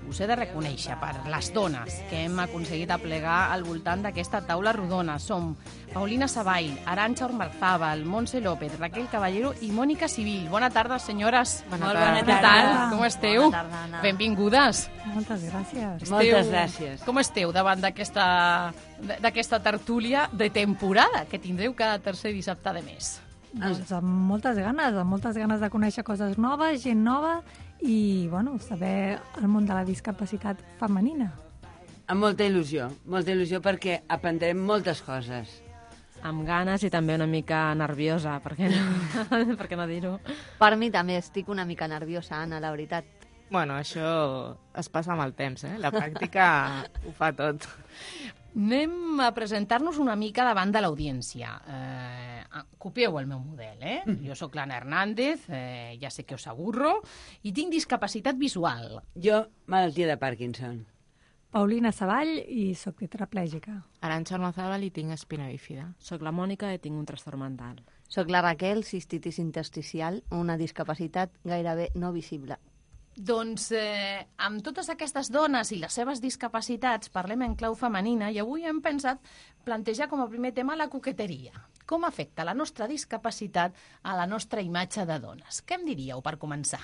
Speaker 4: Us he de reconèixer per les dones que hem aconseguit aplegar al voltant d'aquesta taula rodona. Som Paulina Savall, Aranxa Ormarzábal, Montse López, Raquel Caballero i Mònica Civil. Bona tarda, senyores.
Speaker 13: Bona
Speaker 4: Molt
Speaker 13: tarda.
Speaker 4: bona tarda. Com esteu?
Speaker 13: Bona tarda, Anna.
Speaker 4: Benvingudes.
Speaker 13: Moltes gràcies.
Speaker 4: Esteu- Com esteu davant d'aquesta d'aquesta tertúlia de temporada que tindreu cada tercer dissabte de mes?
Speaker 13: Doncs amb moltes ganes, amb moltes ganes de conèixer coses noves, gent nova i, bueno, saber el món de la discapacitat femenina.
Speaker 14: Amb molta il·lusió, molta il·lusió perquè aprendrem moltes coses.
Speaker 15: amb ganes i també una mica nerviosa, per què no, per què no dir-ho?
Speaker 16: Per mi també estic una mica nerviosa, Anna, la veritat.
Speaker 17: Bueno, això es passa amb el temps, eh? La pràctica ho fa tot.
Speaker 4: Anem a presentar-nos una mica davant de l'audiència. Eh, copieu el meu model, eh? Jo sóc l'Anna Hernández, eh, ja sé que us aburro, i tinc discapacitat visual.
Speaker 14: Jo, malaltia de Parkinson.
Speaker 13: Paulina Savall i sóc tetraplègica.
Speaker 17: Aranxa Ormazábal i tinc espina bífida.
Speaker 15: Soc la Mònica i tinc un trastorn mental.
Speaker 16: Soc la Raquel, cistitis intersticial, una discapacitat gairebé no visible.
Speaker 4: Doncs eh, amb totes aquestes dones i les seves discapacitats parlem en clau femenina i avui hem pensat plantejar com a primer tema la coqueteria. Com afecta la nostra discapacitat a la nostra imatge de dones? Què em diríeu per començar?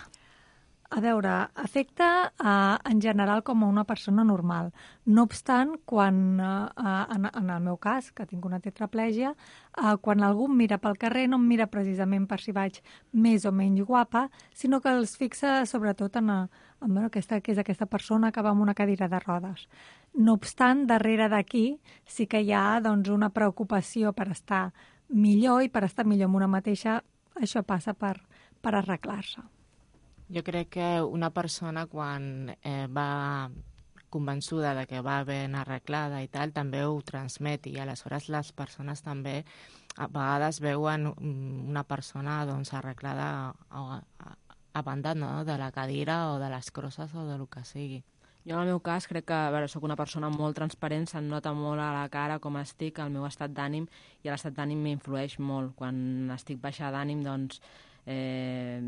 Speaker 13: A veure, afecta eh, en general com a una persona normal. No obstant, quan, eh, en, en el meu cas, que tinc una tetraplègia, eh, quan algú em mira pel carrer no em mira precisament per si vaig més o menys guapa, sinó que els fixa sobretot en, eh, en bueno, aquesta, que és aquesta persona que va amb una cadira de rodes. No obstant, darrere d'aquí sí que hi ha doncs, una preocupació per estar millor i per estar millor amb una mateixa, això passa per, per arreglar-se.
Speaker 17: Jo crec que una persona quan eh, va convençuda de que va ben arreglada i tal, també ho transmet i aleshores les persones també a vegades veuen una persona doncs, arreglada a, a, a banda no? de la cadira o de les crosses o de lo que sigui.
Speaker 15: Jo en el meu cas crec que a veure, sóc una persona molt transparent, se'm nota molt a la cara com estic, el meu estat d'ànim, i l'estat d'ànim m'influeix molt. Quan estic baixa d'ànim, doncs, eh,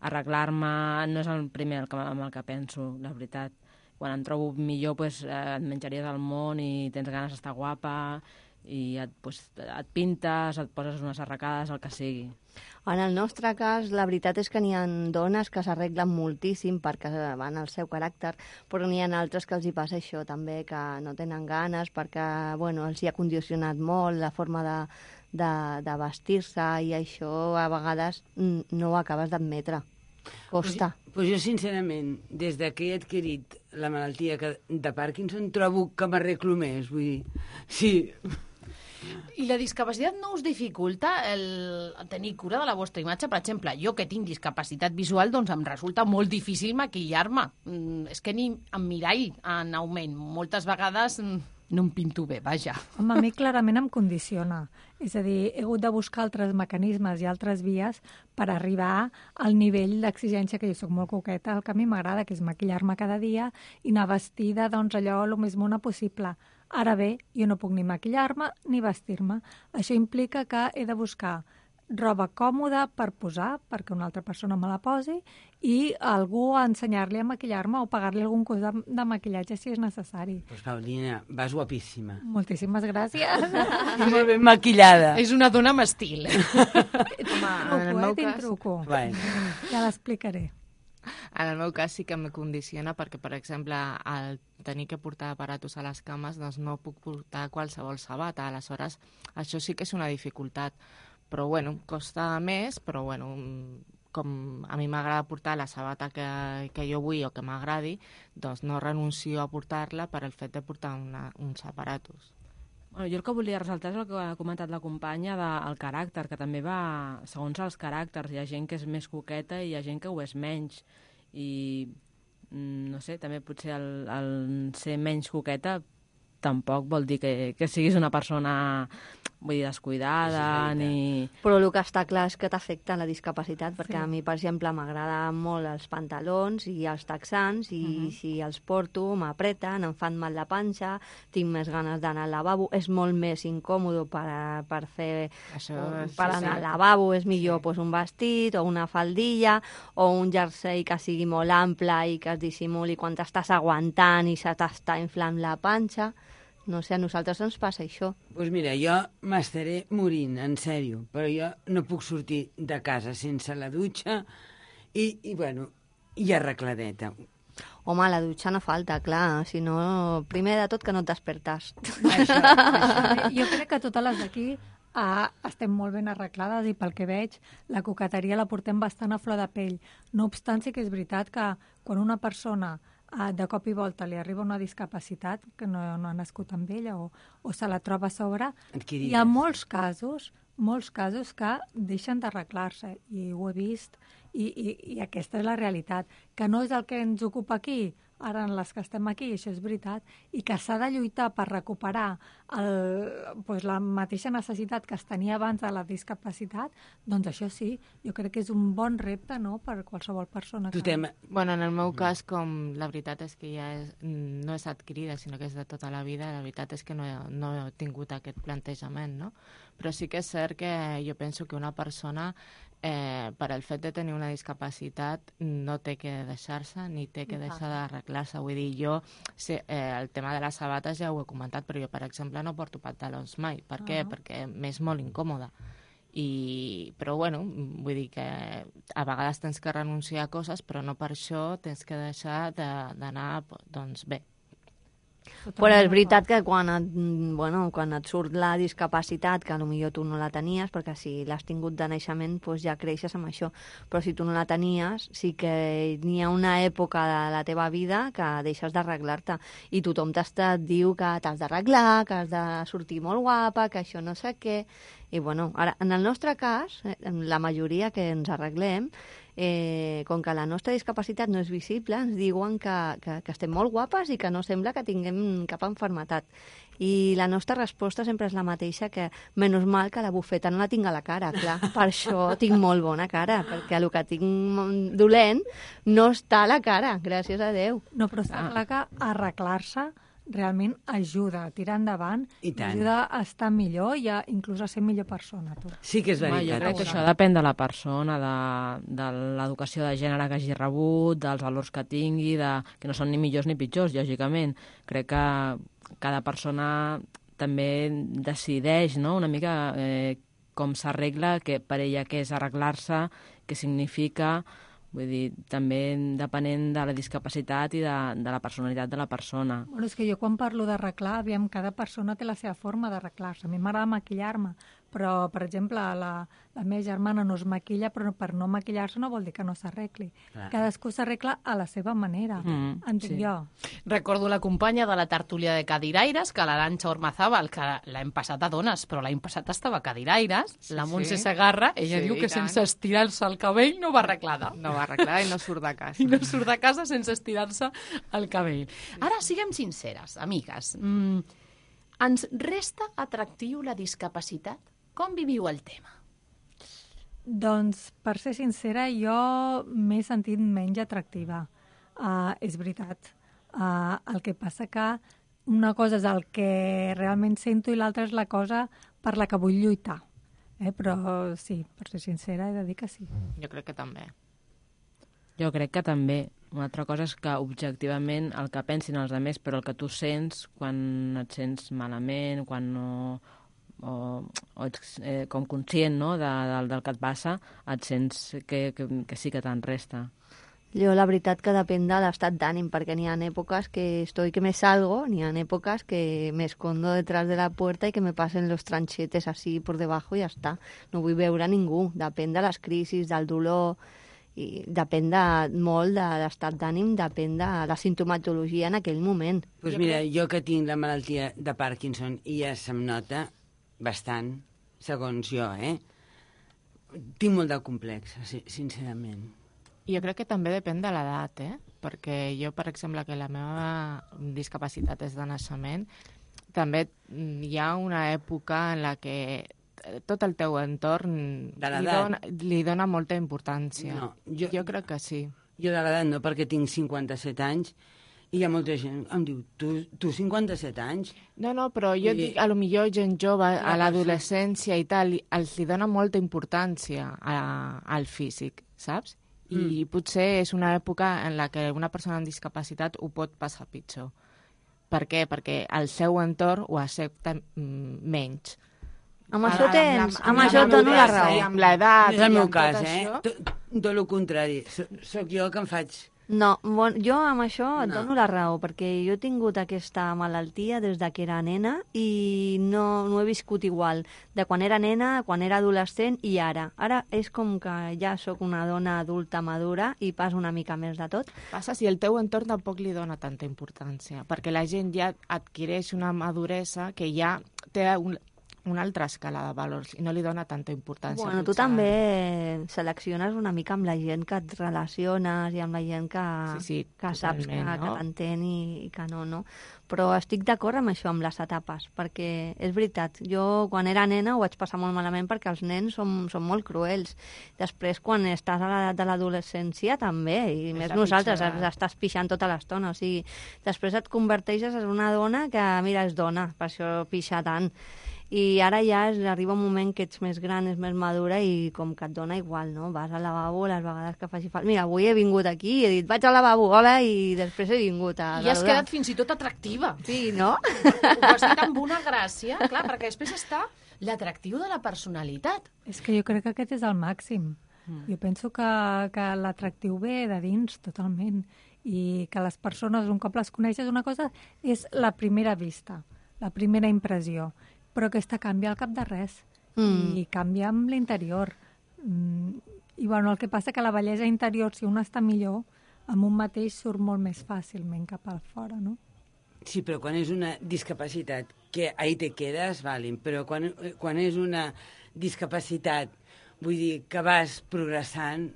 Speaker 15: arreglar-me no és el primer el que, amb el que penso, la veritat. Quan em trobo millor, pues, eh, et menjaries el món i tens ganes d'estar guapa i et, pues, et pintes, et poses unes arracades, el que sigui.
Speaker 16: En el nostre cas, la veritat és que n'hi ha dones que s'arreglen moltíssim perquè van al seu caràcter, però n'hi ha altres que els hi passa això també, que no tenen ganes perquè bueno, els hi ha condicionat molt la forma de, de, de vestir-se i això a vegades mm, no ho acabes d'admetre. Costa.
Speaker 14: Pues, pues jo, sincerament, des de que he adquirit la malaltia que, de Parkinson, trobo que m'arreglo més. Vull dir, sí,
Speaker 4: I la discapacitat no us dificulta el tenir cura de la vostra imatge? Per exemple, jo que tinc discapacitat visual, doncs em resulta molt difícil maquillar-me. Mm, és que ni em mirall en augment. Moltes vegades mm, no em pinto bé, vaja.
Speaker 13: Home, a mi clarament em condiciona. És a dir, he hagut de buscar altres mecanismes i altres vies per arribar al nivell d'exigència que jo sóc molt coqueta, el que a mi m'agrada, que és maquillar-me cada dia i anar vestida, doncs, allò el més mona possible. Ara bé, jo no puc ni maquillar-me ni vestir-me. Això implica que he de buscar roba còmoda per posar, perquè una altra persona me la posi, i algú a ensenyar-li a maquillar-me o pagar-li algun cos de, de maquillatge si és necessari.
Speaker 14: pues, Paulina, vas guapíssima.
Speaker 13: Moltíssimes gràcies.
Speaker 14: I molt ben maquillada.
Speaker 4: És una dona amb estil.
Speaker 17: Home, en el
Speaker 13: Truco,
Speaker 17: meu
Speaker 13: eh? Tinc truco.
Speaker 14: Bueno.
Speaker 13: Ja l'explicaré.
Speaker 17: En el meu cas sí que em condiciona perquè, per exemple, al tenir que portar aparatos a les cames, doncs no puc portar qualsevol sabata. Aleshores, això sí que és una dificultat. Però, bueno, costa més, però, bueno, com a mi m'agrada portar la sabata que, que jo vull o que m'agradi, doncs no renuncio a portar-la per el fet de portar una, uns aparatos.
Speaker 15: Bueno, jo el que volia ressaltar és el que ha comentat la companya del caràcter, que també va segons els caràcters. Hi ha gent que és més coqueta i hi ha gent que ho és menys. I, mm, no sé, també potser el, el ser menys coqueta tampoc vol dir que, que siguis una persona vull dir, descuidada, ni...
Speaker 16: Però el que està clar és que t'afecta la discapacitat, perquè a mi, per exemple, m'agraden molt els pantalons i els texans, i
Speaker 17: Mhm.
Speaker 16: si els porto m'apreten, em fan mal la panxa, tinc més ganes d'anar al lavabo, és molt més incòmode per, per fer...
Speaker 17: Això
Speaker 16: per
Speaker 17: sí,
Speaker 16: anar
Speaker 17: sí.
Speaker 16: al lavabo és millor pues, un vestit o una faldilla o un jersei que sigui molt ample i que es dissimuli quan t'estàs aguantant i se t'està inflant la panxa. No sé, a nosaltres ens passa això.
Speaker 14: Doncs pues mira, jo m'estaré morint, en sèrio, però jo no puc sortir de casa sense la dutxa i, i bueno, i arregladeta.
Speaker 16: Home, la dutxa no falta, clar, si no, primer de tot que no et despertes.
Speaker 13: Això, això. Jo crec que totes les d'aquí ah, estem molt ben arreglades i pel que veig la coqueteria la portem bastant a flor de pell. No obstant, sí que és veritat que quan una persona de cop i volta li arriba una discapacitat que no, no ha nascut amb ella o, o se la troba a sobre, hi ha molts casos molts casos que deixen d'arreglar-se i ho he vist i, i, i aquesta és la realitat que no és el que ens ocupa aquí ara en les que estem aquí, això és veritat i que s'ha de lluitar per recuperar el, pues, la mateixa necessitat que es tenia abans de la discapacitat doncs això sí, jo crec que és un bon repte no, per qualsevol persona que...
Speaker 17: Bueno, en el meu cas, com la veritat és que ja és, no és adquirida, sinó que és de tota la vida, la veritat és que no he, no he tingut aquest plantejament, no? Però sí que és cert que jo penso que una persona, eh, per al fet de tenir una discapacitat, no té que deixar-se ni té que deixar d'arreglar-se. Vull dir, jo, sé, eh, el tema de les sabates ja ho he comentat, però jo, per exemple, no porto pantalons mai. Per què?
Speaker 13: Ah.
Speaker 17: Perquè m'és molt incòmode i, però bueno, vull dir que a vegades tens que renunciar a coses, però no per això tens que deixar de- d'anar, doncs bé.
Speaker 16: Però és veritat que quan et, mm, bueno, quan et surt la discapacitat, que potser tu no la tenies, perquè si l'has tingut de naixement doncs ja creixes amb això, però si tu no la tenies, sí que n'hi ha una època de la teva vida que deixes d'arreglar-te. I tothom t'està diu que t'has d'arreglar, que has de sortir molt guapa, que això no sé què... I bueno, ara, en el nostre cas, eh, la majoria que ens arreglem, eh, com que la nostra discapacitat no és visible, ens diuen que, que, que estem molt guapes i que no sembla que tinguem cap enfermetat. I la nostra resposta sempre és la mateixa, que menys mal que la bufeta no la tinc a la cara, clar. Per això tinc molt bona cara, perquè el que tinc dolent no està a la cara, gràcies a Déu.
Speaker 13: No, però està clar que arreglar-se realment ajuda a tirar endavant
Speaker 14: I tant.
Speaker 13: ajuda a estar millor i a, inclús a ser millor persona. Tu.
Speaker 14: Sí que és
Speaker 15: Home, jo crec que això depèn de la persona, de, de l'educació de gènere que hagi rebut, dels valors que tingui, de, que no són ni millors ni pitjors, lògicament. Crec que cada persona també decideix no? una mica eh, com s'arregla, que per ella què és arreglar-se, què significa... Vull dir, també depenent de la discapacitat i de, de la personalitat de la persona.
Speaker 13: Bueno, és que jo quan parlo d'arreglar, aviam, cada persona té la seva forma d'arreglar-se. A mi m'agrada maquillar-me, però, per exemple, la, la meva germana no es maquilla, però per no maquillar-se no vol dir que no s'arregli. Cadascú s'arregla a la seva manera,
Speaker 5: Mm,
Speaker 13: entenc
Speaker 5: sí.
Speaker 13: jo.
Speaker 18: Recordo la companya de la tertúlia de Cadiraires, que l'Aranxa Ormazábal, que l'any passat a dones, però l'any passat estava a Cadiraires,
Speaker 17: Sí,
Speaker 18: la Montse
Speaker 17: sí.
Speaker 18: Segarra, ella
Speaker 17: Sí,
Speaker 18: diu que sense estirar-se el cabell no va arreglada.
Speaker 17: No va arreglar i no surt de casa.
Speaker 18: I no surt de casa sense estirar-se el cabell. Ara siguem sinceres, amigues. Mm, ens resta atractiu la discapacitat? Com viviu el tema?
Speaker 13: Doncs, per ser sincera, jo m'he sentit menys atractiva. Uh, és veritat. Uh, el que passa que una cosa és el que realment sento i l'altra és la cosa per la que vull lluitar. Eh? Però sí, per ser sincera, he de dir que sí.
Speaker 17: Jo crec que també.
Speaker 15: Jo crec que també. Una altra cosa és que objectivament el que pensin els altres, però el que tu sents quan et sents malament, quan no o, o ets eh, com conscient no, de, del, del que et passa, et sents que, que, que sí que te'n resta.
Speaker 16: Jo la veritat que depèn de l'estat d'ànim, perquè n'hi ha èpoques que estoy que me salgo, n'hi ha èpoques que me escondo detrás de la puerta i que me passen los tranchetes así por debajo i ja està. No vull veure a ningú. Depèn de les crisis, del dolor, i depèn de, molt de l'estat d'ànim, depèn de la sintomatologia en aquell moment.
Speaker 14: Doncs pues mira, jo que tinc la malaltia de Parkinson i ja se'm nota bastant, segons jo, eh? Tinc molt de complex, si- sincerament.
Speaker 17: Jo crec que també depèn de l'edat, eh? Perquè jo, per exemple, que la meva discapacitat és de naixement, també hi ha una època en la que tot el teu entorn
Speaker 14: De
Speaker 17: li, dona, li dona molta importància.
Speaker 14: No, jo,
Speaker 17: jo crec que sí.
Speaker 14: Jo de l'edat no, perquè tinc 57 anys i hi ha molta gent que em diu, tu, tu 57 anys?
Speaker 17: No, no, però jo
Speaker 14: dir-
Speaker 17: dic, a lo millor gent jove, a l'adolescència i tal, els li dona molta importància a, al físic, saps? I potser és una època en la que una persona amb discapacitat ho pot passar pitjor. Per què? Perquè el seu entorn ho accepta mm, menys.
Speaker 16: Amb això tens- amb això et dono la
Speaker 17: maduresa
Speaker 16: raó.
Speaker 17: I amb l'edat
Speaker 14: és el
Speaker 17: i
Speaker 14: meu
Speaker 17: amb
Speaker 14: cas,
Speaker 17: tot
Speaker 14: eh?
Speaker 17: això.
Speaker 14: Tot, tot el contrari. Soc jo que em faig...
Speaker 16: No, bon, jo amb això et
Speaker 14: No.
Speaker 16: dono la raó, perquè jo he tingut aquesta malaltia des de que era nena i no, no he viscut igual de quan era nena, quan era adolescent i ara. Ara és com que ja sóc una dona adulta madura i pas una mica més de tot.
Speaker 17: Passa si el teu entorn tampoc li dona tanta importància, perquè la gent ja adquireix una maduresa que ja té un, una altra escala de valors i no li dona tanta importància.
Speaker 16: Bueno, tu també selecciones una mica amb la gent que et relaciones i amb la gent que,
Speaker 17: Sí, sí,
Speaker 16: que saps que,
Speaker 17: totalment,
Speaker 16: que
Speaker 17: no?
Speaker 16: t'entén i, i que no, no? Però estic d'acord amb això, amb les etapes, perquè és veritat, jo quan era nena ho vaig passar molt malament perquè els nens són, són molt cruels. Després, quan estàs a l'edat de l'adolescència, també, i
Speaker 17: És
Speaker 16: més nosaltres,
Speaker 17: pitjor
Speaker 16: estàs pixant tota l'estona, o sigui, després et converteixes en una dona que, mira, és dona, per això pixa tant. I ara ja és, arriba un moment que ets més gran, és més madura i com que et dona igual, no? Vas al lavabo les vegades que faci falta. Mira, avui he vingut aquí i he dit, vaig al lavabo, hola, i després he vingut a
Speaker 18: I has quedat fins i tot atractiva.
Speaker 16: Sí, no?
Speaker 18: Ho has dit amb una gràcia, clar, perquè després està l'atractiu de la personalitat.
Speaker 13: És que jo crec que aquest és el màxim. Mm. Jo penso que, que l'atractiu ve de dins, totalment. I que les persones, un cop les coneixes, una cosa és la primera vista, la primera impressió, però aquesta canvia al cap de res.
Speaker 16: Mm.
Speaker 13: I canvia amb l'interior. Mm. I bueno, el que passa que la bellesa interior, si un està millor, amb un mateix surt molt més fàcilment cap al fora, no?
Speaker 14: Sí, però quan és una discapacitat que ahí te quedes, valin, però quan, quan és una discapacitat, vull dir, que vas progressant,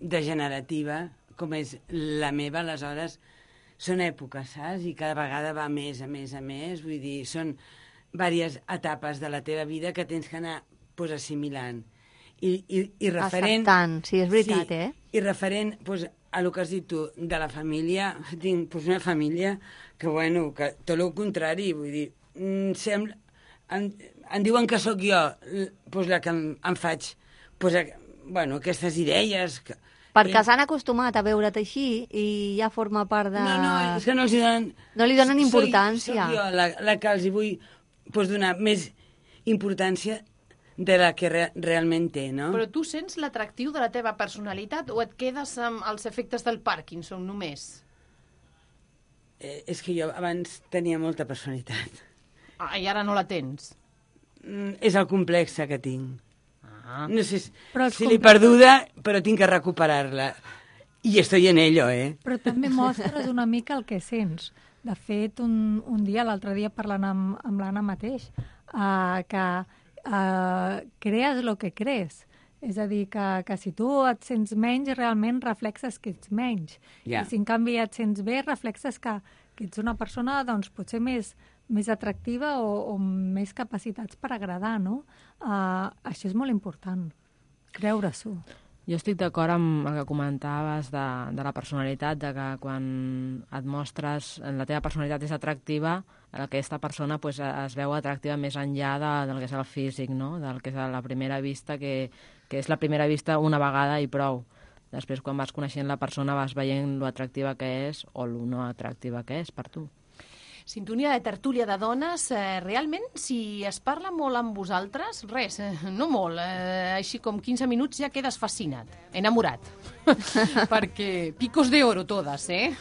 Speaker 14: degenerativa, com és la meva, aleshores són èpoques, saps? I cada vegada va més, a més, a més, vull dir, són diverses etapes de la teva vida que tens que anar pues, assimilant. I, i, i referent...
Speaker 16: Acceptant, sí, és veritat,
Speaker 14: sí,
Speaker 16: eh?
Speaker 14: I referent pues, a el que has dit tu, de la família, tinc pues, una família que, bueno, que tot el contrari, vull dir, mm, sembla, em, em diuen que sóc jo pues, la que em, em faig pues, a, bueno, aquestes idees... Que,
Speaker 16: Perquè s'han acostumat a veure't així i ja forma part de...
Speaker 14: No, no, és que no els donen...
Speaker 16: No li donen importància.
Speaker 14: Soc jo la, la que els hi vull pues, donar més importància de la que re, realment té, no?
Speaker 18: Però tu sents l'atractiu de la teva personalitat o et quedes amb els efectes del Parkinson només?
Speaker 14: Eh, és que jo abans tenia molta personalitat.
Speaker 18: Ah, I ara no la tens?
Speaker 14: Mm, és el complex que tinc.
Speaker 18: Ah.
Speaker 14: No sé si,
Speaker 13: Però
Speaker 14: si l'he perduda, però tinc que recuperar-la. I estoy en ello, eh?
Speaker 13: Però també mostres una mica el que sents. De fet, un, un dia, l'altre dia, parlant amb, amb l'Anna mateix, uh, que uh, crees el que crees. És a dir, que, que si tu et sents menys, realment reflexes que ets menys.
Speaker 14: Ja.
Speaker 13: I si en canvi et sents bé, reflexes que, que ets una persona doncs, potser més, més atractiva o, o més capacitats per agradar, no? Uh, això és molt important, creure-s'ho.
Speaker 15: Jo estic d'acord amb el que comentaves de, de la personalitat, de que quan et mostres, la teva personalitat és atractiva, aquesta persona pues, es veu atractiva més enllà de, del que és el físic, no? del que és la primera vista, que, que és la primera vista una vegada i prou. Després, quan vas coneixent la persona, vas veient lo atractiva que és o lo atractiva que és per tu.
Speaker 18: Sintonia de tertúlia de dones, eh, realment, si es parla molt amb vosaltres, res, eh, no molt, eh, així com 15 minuts ja quedes fascinat, enamorat. Perquè picos de oro eh?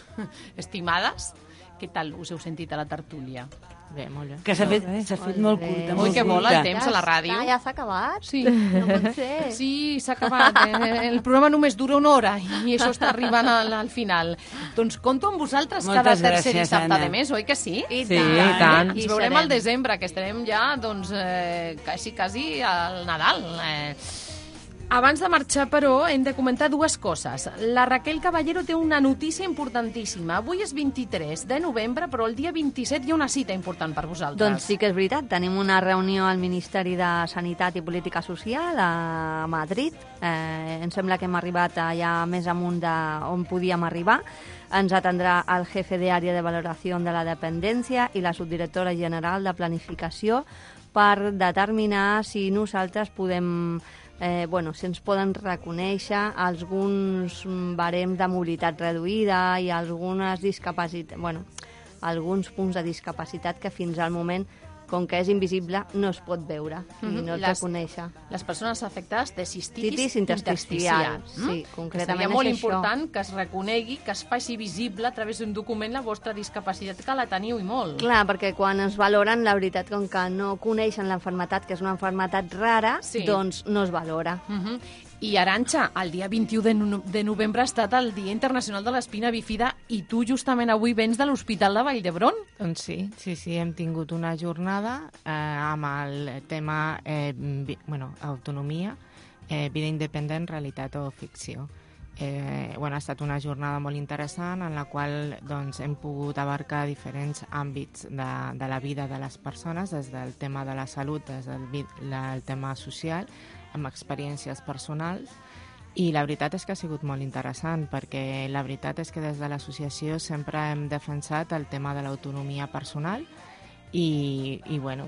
Speaker 18: Estimades, què tal us heu sentit a la tertúlia?
Speaker 17: Bé, molt bé.
Speaker 14: Que s'ha fet, s'ha fet molt
Speaker 16: bé.
Speaker 14: curta.
Speaker 18: Ui,
Speaker 14: molt
Speaker 18: que vola el temps a la ràdio.
Speaker 16: Ja, ja s'ha acabat?
Speaker 18: Sí.
Speaker 16: No pot ser.
Speaker 18: Sí, s'ha acabat. Eh, El programa només dura una hora i això està arribant al, al final. Doncs compto amb vosaltres
Speaker 14: Moltes
Speaker 18: cada tercer
Speaker 14: gràcies,
Speaker 18: dissabte
Speaker 14: Anna.
Speaker 18: de mes, oi que sí?
Speaker 16: I
Speaker 15: Sí, i tant.
Speaker 18: Ens veurem al desembre, que estarem ja, doncs, eh, quasi, quasi al Nadal. Eh,
Speaker 4: Abans de marxar, però, hem de comentar dues coses. La Raquel Caballero té una notícia importantíssima. Avui és 23 de novembre, però el dia 27 hi ha una cita important per vosaltres.
Speaker 16: Doncs sí que és veritat. Tenim una reunió al Ministeri de Sanitat i Política Social a Madrid. Eh, em sembla que hem arribat allà més amunt de on podíem arribar. Ens atendrà el jefe de àrea de valoració de la dependència i la subdirectora general de planificació per determinar si nosaltres podem eh, bueno, si ens poden reconèixer alguns mm, barems de mobilitat reduïda i algunes discapacitats, bueno, alguns punts de discapacitat que fins al moment com que és invisible, no es pot veure i
Speaker 4: Mhm.
Speaker 16: no es
Speaker 4: Les-
Speaker 16: reconèixer.
Speaker 4: Les persones afectades de cistitis,
Speaker 16: Cistitis intersticial,
Speaker 4: intersticial.
Speaker 16: sí,
Speaker 4: mm?
Speaker 16: concretament
Speaker 4: seria molt
Speaker 16: és això.
Speaker 4: important que es reconegui, que es faci visible a través d'un document la vostra discapacitat, que la teniu i molt.
Speaker 16: Clar, perquè quan es valoren, la veritat, com que no coneixen l'enfermetat, que és una enfermetat rara,
Speaker 4: Sí.
Speaker 16: doncs no es valora.
Speaker 4: Uh -huh. I Aranxa, el dia 21 de, no de novembre ha estat el Dia Internacional de l'Espina Bífida i tu justament avui vens de l'Hospital de Vall d'Hebron.
Speaker 17: Doncs sí, sí, sí, hem tingut una jornada eh, amb el tema eh, bueno, autonomia, eh, vida independent, realitat o ficció. Eh, bueno, ha estat una jornada molt interessant en la qual doncs, hem pogut abarcar diferents àmbits de, de la vida de les persones, des del tema de la salut, des del el tema social, amb experiències personals, i la veritat és que ha sigut molt interessant, perquè la veritat és que des de l'associació sempre hem defensat el tema de l'autonomia personal i, i bueno,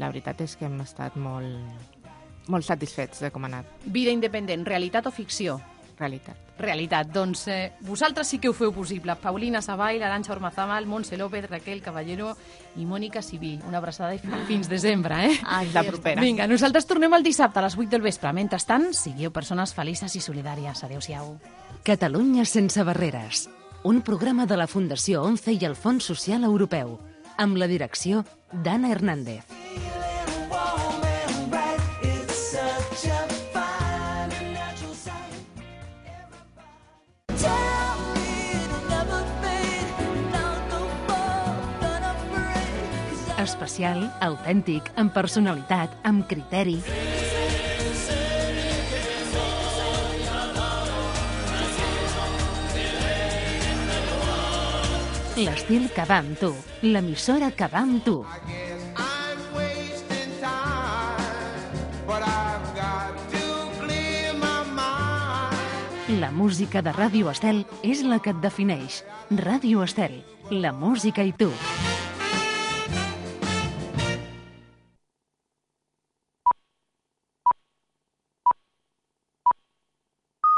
Speaker 17: la veritat és que hem estat molt, molt satisfets de com ha anat.
Speaker 4: Vida independent, realitat o ficció?
Speaker 17: Realitat.
Speaker 4: Realitat. Doncs eh, vosaltres sí que ho feu possible. Paulina Savall, Aranxa Ormazábal, Montse López, Raquel Caballero i Mònica Civí. Una abraçada i fi- fins desembre, eh?
Speaker 16: Aquí
Speaker 17: La propera.
Speaker 4: Vinga, nosaltres tornem el dissabte a les 8 del vespre. Mentrestant, sigueu persones felices i solidàries. Adéu-siau.
Speaker 1: Catalunya sense barreres. Un programa de la Fundació ONCE i el Fons Social Europeu. Amb la direcció d'Anna Hernández. Especial, autèntic, amb personalitat, amb criteri. L'estil que va amb tu, l'emissora que va amb tu. La música de Ràdio Estel és la que et defineix. Ràdio Estel, la música i tu.